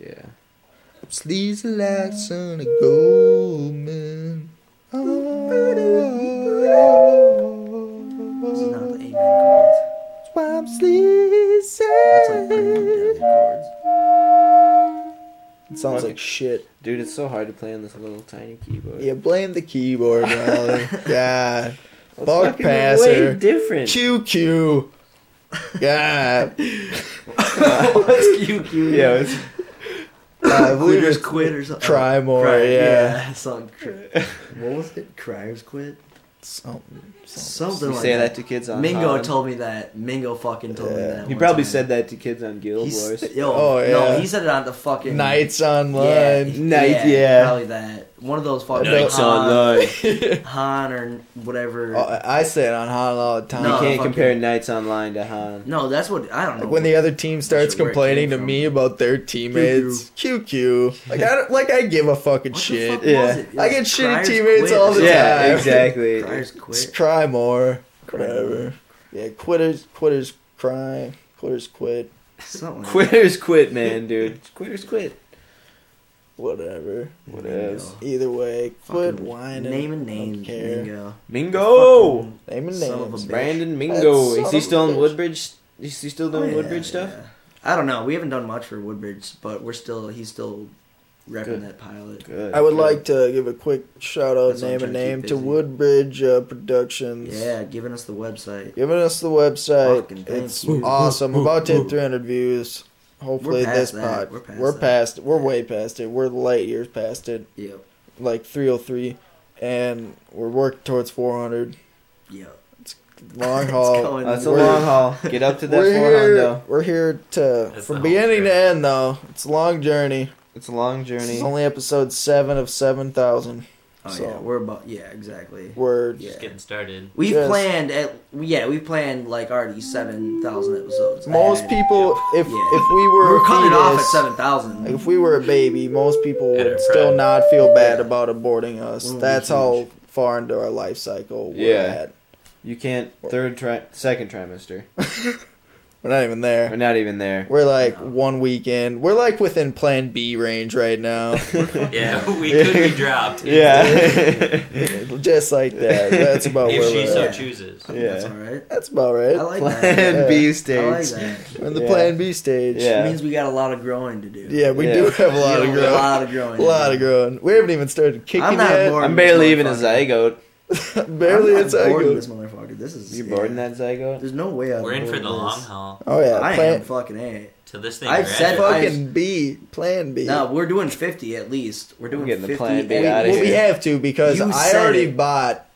Yeah. Sleazy like Sunday Goldman. Oh, This is not the amen chords. That's why I'm sleazy. That's like bringing down chords. It sounds like shit. Dude, it's so hard to play on this little tiny keyboard. Yeah, blame the keyboard, Raleigh. [LAUGHS] God. [LAUGHS] It's Bug passer. Way different. QQ. God. What's QQ? Yeah, it's I believe Quitters quit or something. Try more, Cry- yeah. [LAUGHS] something. cr- [LAUGHS] What was it? Criers quit. Something. Something you like say that. that to kids on Mingo Han. told me that. Mingo fucking told me that. He probably time. said that to kids on Guild He's, Wars. Yo, Oh, yeah. no, he said it on the fucking Knights Yeah, online. Night, yeah. probably that. One of those fucking Knights Han, online. [LAUGHS] Han or whatever. Oh, I I say it on Han all the time. You No, can't fucking- compare Knights Online to Han. no, that's what I don't know. Like when the other team starts sure where it complaining to from. me about their teammates, QQ. Like I don't, like I give a fucking What the shit. fuck Yeah. was it? It I get shitty Criers teammates quit. all the Yeah, time. exactly. Criers Just quit. cry more. Whatever. Yeah, quitters, quitters cry, quitters quit. Something like Quitters quit, man, dude. [LAUGHS] Quitters quit. Whatever. Whatever. Either way, quit Fucking whining. Naming Don't care. Mingo. Mingo! Fucking Naming Son of a names. bitch. Brandon Mingo. son Is he of a still in bitch. Woodbridge? Is he still doing Oh, yeah, Woodbridge stuff? yeah. I don't know. We haven't done much for Woodbridge, but we're still he's still repping Good. that pilot. Good. I would good. like to give a quick shout out, That's what I'm name trying and to keep name to busy. Woodbridge uh, Productions. Yeah, giving us the website. Giving us the website. Fucking thank It's you. awesome. About to hit 300 views. Hopefully We're past this that. pod. We're past we're that. past. We're way past it. We're light years past it. Yep. Like 303, and we're working towards 400. Yep. Long [LAUGHS] haul. going That's a We're- long haul. Get up to that we're four here. We're here to That's from beginning whole to end though. It's a long journey. It's a long journey. It's only episode seven of seven thousand. Oh So- yeah, we're about yeah exactly. Word. Yeah. Just getting started. We've Just- planned at yeah we've planned like already seven thousand episodes. Most ahead. people, if Yeah. if we were, we're a cutting it off at seven thousand. If we were a baby, most people would our still prime. not feel bad Yeah. about aborting us. Wouldn't be That's how far into our life cycle we're Yeah. at. You can't third tri second trimester. [LAUGHS] We're not even there. We're not even there. We're like No. one weekend. We're like within Plan B range right now. [LAUGHS] Yeah, we could be [LAUGHS] dropped. Yeah. [LAUGHS] Just like that. That's about If where she we're so at. chooses. That's Yeah. all right. That's about right. I like Plan that. B Yeah. I stage. like that. We're in the Yeah. Plan B stage. Yeah. It means we got a lot of growing to do. Yeah, we Yeah. do have a lot of growing. A lot of growing. A lot of growing. We haven't even started kicking I'm not yet. I'm barely even a Motherfucker. zygote. Barely I'm, it's I'm a bored of good. this is You yeah. bored in that zygote? There's no way I'm We're in for of the this. long haul. Oh yeah, I plan, am fucking a. To this thing. I've said- graduates. fucking B, Plan B. No, we're doing fifty at least. We're doing getting the 50 plan B at outta well, we here. have to because You I said already it. bought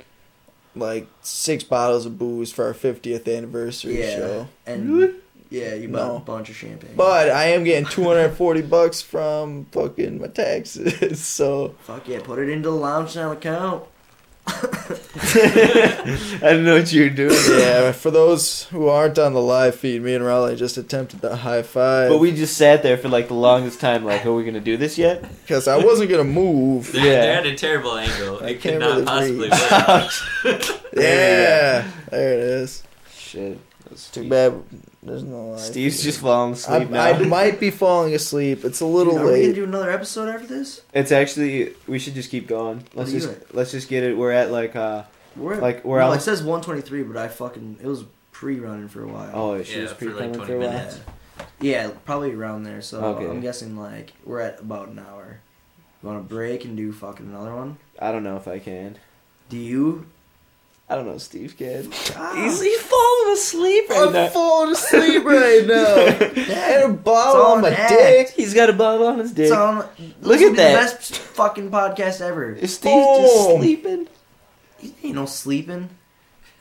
like six bottles of booze for our 50th anniversary Yeah. show. And yeah, you bought No. a bunch of champagne. But I am getting 240 bucks from fucking my taxes. [LAUGHS] So fuck yeah, put it into the lounge channel account. [LAUGHS] I don't know what you're doing. yeah, for those who aren't on the live feed, me and Raleigh just attempted the high five. But we just sat there for like the longest time. Like, are we gonna do this yet? because I wasn't gonna move. They're, Yeah. they're at a terrible angle. I It can't could not really possibly breathe. work. [LAUGHS] Yeah, there it is. Shit. That's Too bad. There's no live. Steve's feed. just falling I, asleep now. I might be falling asleep. It's a little Dude, are we late. gonna do another episode after this? It's actually we should just keep going. Let's are just at? let's just get it. We're at like uh We're at, Like, we're no, on- it says 123, but I fucking it was pre-running for a while. oh she Yeah, was for pre like coming 20 for a while. minutes. Yeah, probably around there. So Okay. I'm guessing like we're at about an hour. You want to break and do fucking another one? I don't know if I can. Do you? I don't know. Steve can. Ah. He's, he's falling asleep right I'm now. falling asleep right now. [LAUGHS] and a bottle on my dick. He's got a bottle on his dick. It's on, Look at that. The best fucking podcast ever. Is Steve just sleeping? He ain't no sleeping.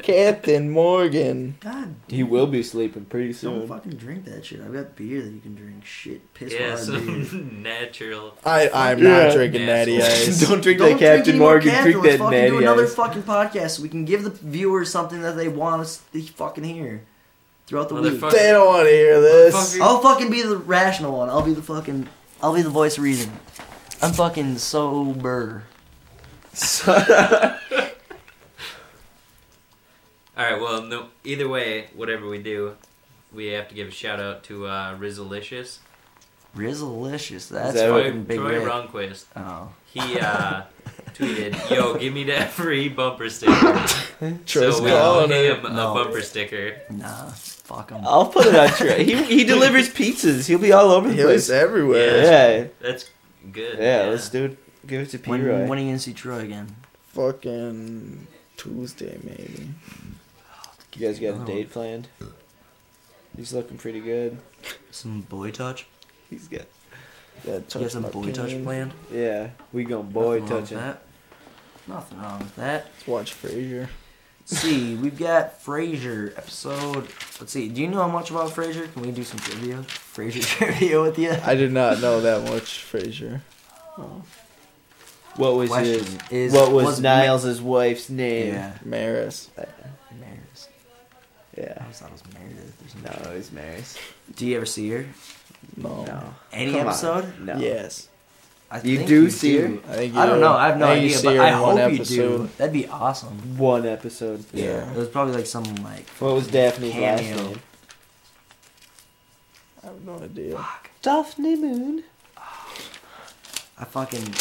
Captain Morgan. God, He will be sleeping pretty soon. don't fucking drink that shit. I've got beer that you can drink. Shit, piss Yeah, water beer. some [LAUGHS] natural. I, I'm Yeah. not drinking Natty Assholes. Ice. don't drink Don't that drink Captain any more Morgan. Captain. Drink Let's that fucking do Natty another Ice. fucking podcast so we can give the viewers something that they want us to fucking hear throughout the week. Motherfucker. They don't want to hear this. Motherfucker. I'll fucking be the rational one. I'll be the fucking. I'll be the voice of reason. I'm fucking sober. [LAUGHS] [LAUGHS] All right. Well, no. Either way, whatever we do, we have to give a shout out to uh, Rizzalicious. Rizzalicious. That's that fucking big. Troy Rick. Ronquist. Oh. He uh, tweeted, "Yo, give me that [LAUGHS] free bumper sticker." [LAUGHS] Troy's so we calling owe it. him No. a bumper sticker. Nah. Fuck him. I'll put it on Trey. He [LAUGHS] he delivers pizzas. He'll be all over the He was place. everywhere. Yeah. That's good. Yeah, let's do it. Give it to P. When, Roy. when are you gonna see Troy again? Fucking Tuesday, maybe. You guys got Oh. a date planned? He's looking pretty good. Some boy touch? He's got. Yeah, You got some boy touch planned? Yeah, we going boy Nothing touching. Nothing wrong with that. Let's watch Frasier. See, we've got Frasier episode. Let's see, do you know much about Frasier? Can we do some trivia? Frasier [LAUGHS] trivia with you? I did not know that much Frasier. What was Question his? is- what was, was Niles' wife's name? Yeah, Maris. Maris. I Yeah. always thought it was Meredith or something. No, he's Maris. Do you ever see her? No. No. Any Come on. episode? No. Yes. I You think do see her? I think I don't know. I have no think you idea, see but her I in one hope you do. episode. That'd be awesome. One episode. Yeah. It was probably like some like What was Daphne's last Cameo. name? I have no idea. fuck. Daphne Moon. [SIGHS] I fucking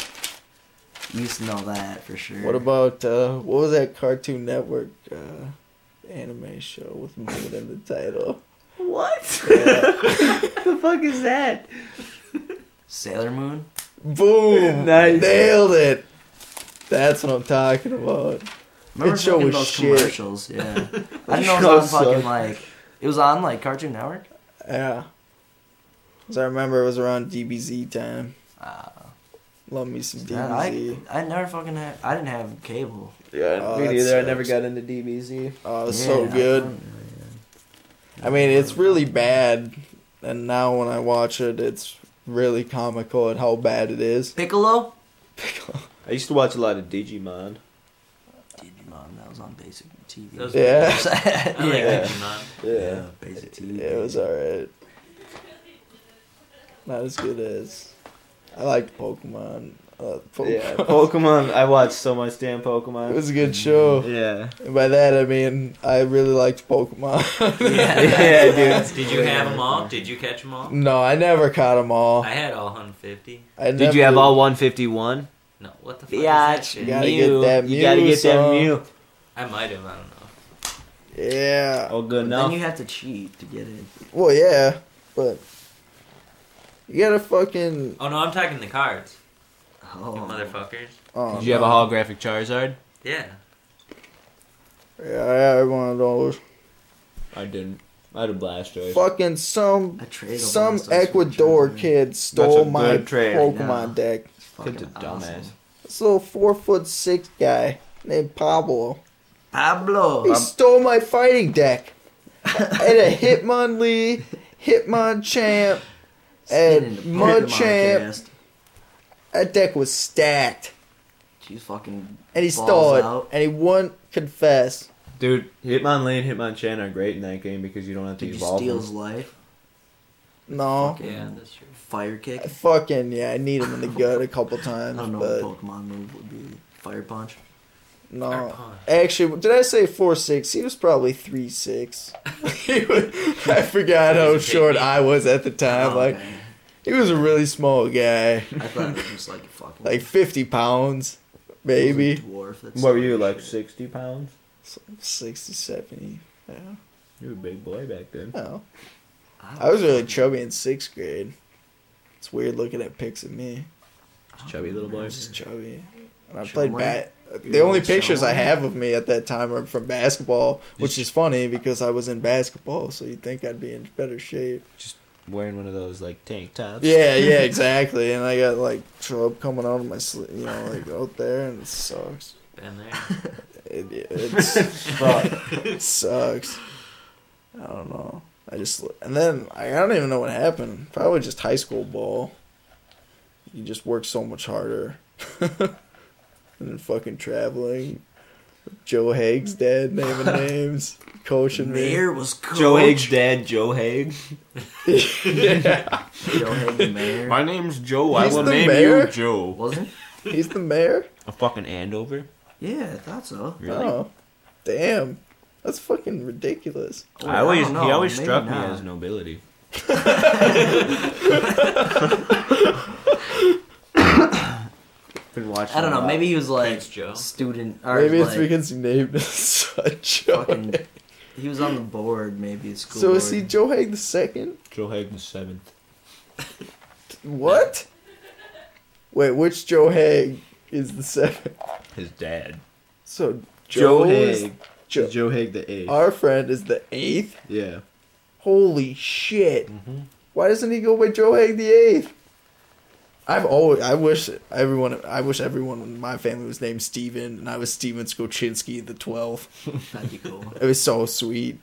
used to know that for sure. What about uh, what was that Cartoon Network uh, anime show with Moon in the title? What? [LAUGHS] Yeah. [LAUGHS] the fuck is that? Sailor Moon? Boom! Nice. Nailed it. That's what I'm talking about. Remember That show was those shit. commercials? Yeah. [LAUGHS] I didn't know it show was on fucking sucked. like. It was on like Cartoon Network. Yeah. Cause I remember it was around DBZ time. Uh, Love me some man, I DBZ. I never fucking had. I didn't have cable. Yeah, Oh, me that neither. I never got into DBZ. Oh, it was Yeah, so good. don't- I mean, it's really bad, and now when I watch it, it's really comical at how bad it is. Piccolo. Piccolo. I used to watch a lot of Digimon. Digimon. That was on basic TV. That was Yeah. [LAUGHS] I like yeah. Digimon. Yeah, basic TV. It was alright. Not as good as I liked Pokemon. Uh, Pokemon. Yeah, [LAUGHS] Pokemon. I watched so much damn Pokemon. it was a good show. yeah. And by that I mean I really liked Pokemon. Yeah. [LAUGHS] Yeah, [LAUGHS] dude. Did you have them all? Did you catch them all? no, I never caught them all. I had all 150. I Did you have all 151? No, what the fuck Yeah, is that shit? You gotta get that You gotta Mew get that song. Mew. I might have. I don't know. Yeah. Oh, good Then enough. you have to cheat to get it. Well, yeah, but you gotta fucking. Oh no, I'm talking the cards. Oh, You motherfuckers. Oh, Did you have a no. holographic Charizard? Yeah. Yeah, I had one of those. I didn't. I had a Blastoise. Fucking some I traded some Ecuador kid stole a my good trade. Pokemon deck. Fucking Kid's a dumbass. This little four foot six guy named Pablo. Pablo. He um, stole my fighting deck. I had a Hitmonlee, Hitmonchan, [LAUGHS] Spinning and the Mud Pokemon Champ. cast. That deck was stacked. She's fucking. And he stole it. out. And he wouldn't confess. Dude, Hitmonlee and Hitmonchan are great in that game because you don't have to Did you evolve steal them. his life? No. Fucking Yeah, that's true. Fire kick. I fucking, yeah, I need him in the gut a couple [LAUGHS] I times. don't know but what Pokemon move would be. Fire punch. Fire no. punch. Actually, did I say four six? He was probably three six. [LAUGHS] [LAUGHS] I forgot how short. I was at the time. Oh, Like okay. He was a really small guy, I thought he was like fucking. [LAUGHS] like fifty pounds, it was a maybe Dwarf. That's What were you, like 60 pounds? 60, 70. Yeah, You were a big boy back then. no. I was really chubby in sixth grade. It's weird looking at pics of me. Chubby little boy. Just chubby. And I Chubby? played bat. You The only were pictures I have of me at that time are from basketball, which is funny because I was in basketball, so you'd think I'd be in better shape. Wearing one of those, like, tank tops. Yeah, yeah, [LAUGHS] exactly. And I got like chub coming out of my sleeve, you know, like out there, and it sucks. Been there. [LAUGHS] It, it's fuck. It sucks. I don't know. I just and then I don't even know what happened. Probably just high school ball. You just work so much harder. [LAUGHS] and then fucking traveling. Joe Haig's dad naming names, coaching me. Mayor was coach. Joe Haig's dad, Joe Haig. yeah. [LAUGHS] Joe Haig the mayor. My name's Joe. I He's will the name mayor? you Joe. Wasn't? He's the mayor? A fucking Andover? Yeah, I thought so. Really? Oh. Damn. That's fucking ridiculous. Wait, I always don't he always maybe struck not. me as nobility. [LAUGHS] Been watching I don't know. Maybe he was like Thanks, Joe. student. Or Maybe it's like, because he named his son Joe. fucking. He was on the board, maybe at school. So board. is he Joe Haig the second? Joe Haig the seventh. What? Wait, which Joe Haig is the seventh? His dad. So Joe Joe is- Haig. Joe- Joe Haig the eighth. Our friend is the eighth. yeah. Holy shit! Mm-hmm. Why doesn't he go by Joe Haig the eighth? I've always I wish everyone I wish everyone in my family was named Steven and I was Steven Skoczynski the twelfth. [LAUGHS] That'd be cool. It was so sweet.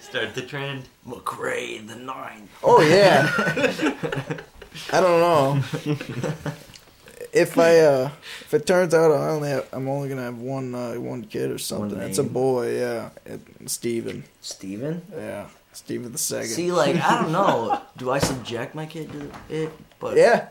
Start the trend. McRae the nine. Oh yeah. [LAUGHS] I don't know. If I uh if it turns out I only have, I'm only gonna have one uh, one kid or something. It's a boy, yeah. It, Steven. Steven? Yeah. Steven the second. See, like, I don't know. [LAUGHS] Do I subject my kid to it? But Yeah.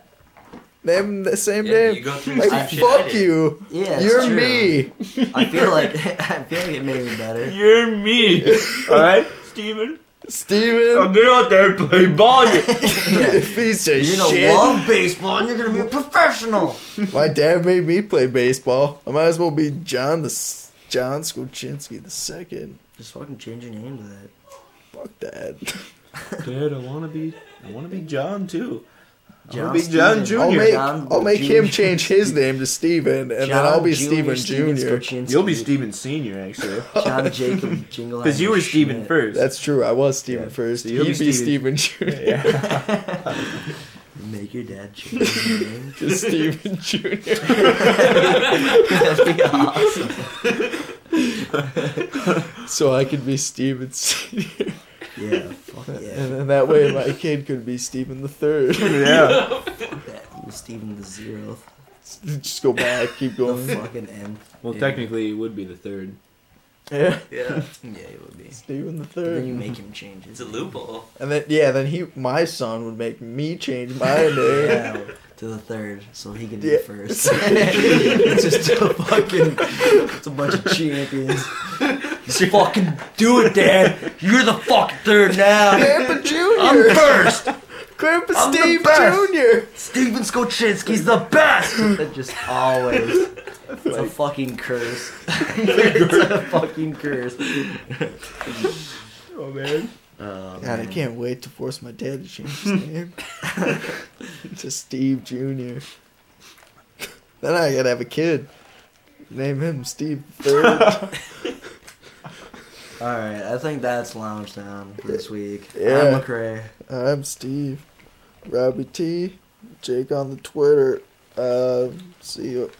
They have the same Yeah, name. you go through like, the same shit fuck you. Yeah, You're true. me. I feel like [LAUGHS] I feel like it made me better. You're me. [LAUGHS] Alright, Steven. Steven. get out there and play ball. if he says You're gonna shit. love baseball and you're gonna be a professional. My dad made me play baseball. I might as well be John the John Skoczynski the second. Just fucking change your name to that. Fuck that. Dad, I wanna be I wanna be John too. I John wanna be John Steven. I'll Jr. make John I'll make Jr. him change his name to Steven, and then I'll be Steven Jr. Skoczynski. You'll be Steven Senior actually. [LAUGHS] John Jacob Jingle. Because you were Steven Schmidt. first. That's true. I was Steven Yeah. first. So you'll He'd be be Steven- Steven Jr. yeah. [LAUGHS] Make your dad change his name. [LAUGHS] Just Steven Jr. That'd be awesome. so I could be Steven Senior, Yeah, fuck and yeah. then that way my kid could be Stephen the third. [LAUGHS] yeah. That was the zeroth. Just go back, keep going. The going. fucking end. Well, Yeah. technically, it would be the third. Yeah, Yeah. [LAUGHS] Yeah, it would be. Stephen the But then you make him change It's a loophole. And then yeah, then he my son would make me change my name. Yeah, to the third, so he can be Yeah. first. [LAUGHS] it's just a fucking, it's a bunch of champions. Just fucking do it, Dad. You're the fucking third now. Grandpa Jr. I'm first. Grandpa I'm Steve Junior. Steven Skoczynski's the best. That just always. It's a fucking curse. [LAUGHS] it's a fucking curse. oh man. Oh, God, man. I can't wait to force my dad to change his name [LAUGHS] to Steve Jr. then I gotta have a kid. Name him Steve Third. [LAUGHS] All right, I think that's lounge down for this week. Yeah. I'm McRae. I'm Steve. Robbie T. Jake on the Twitter. Uh, see you.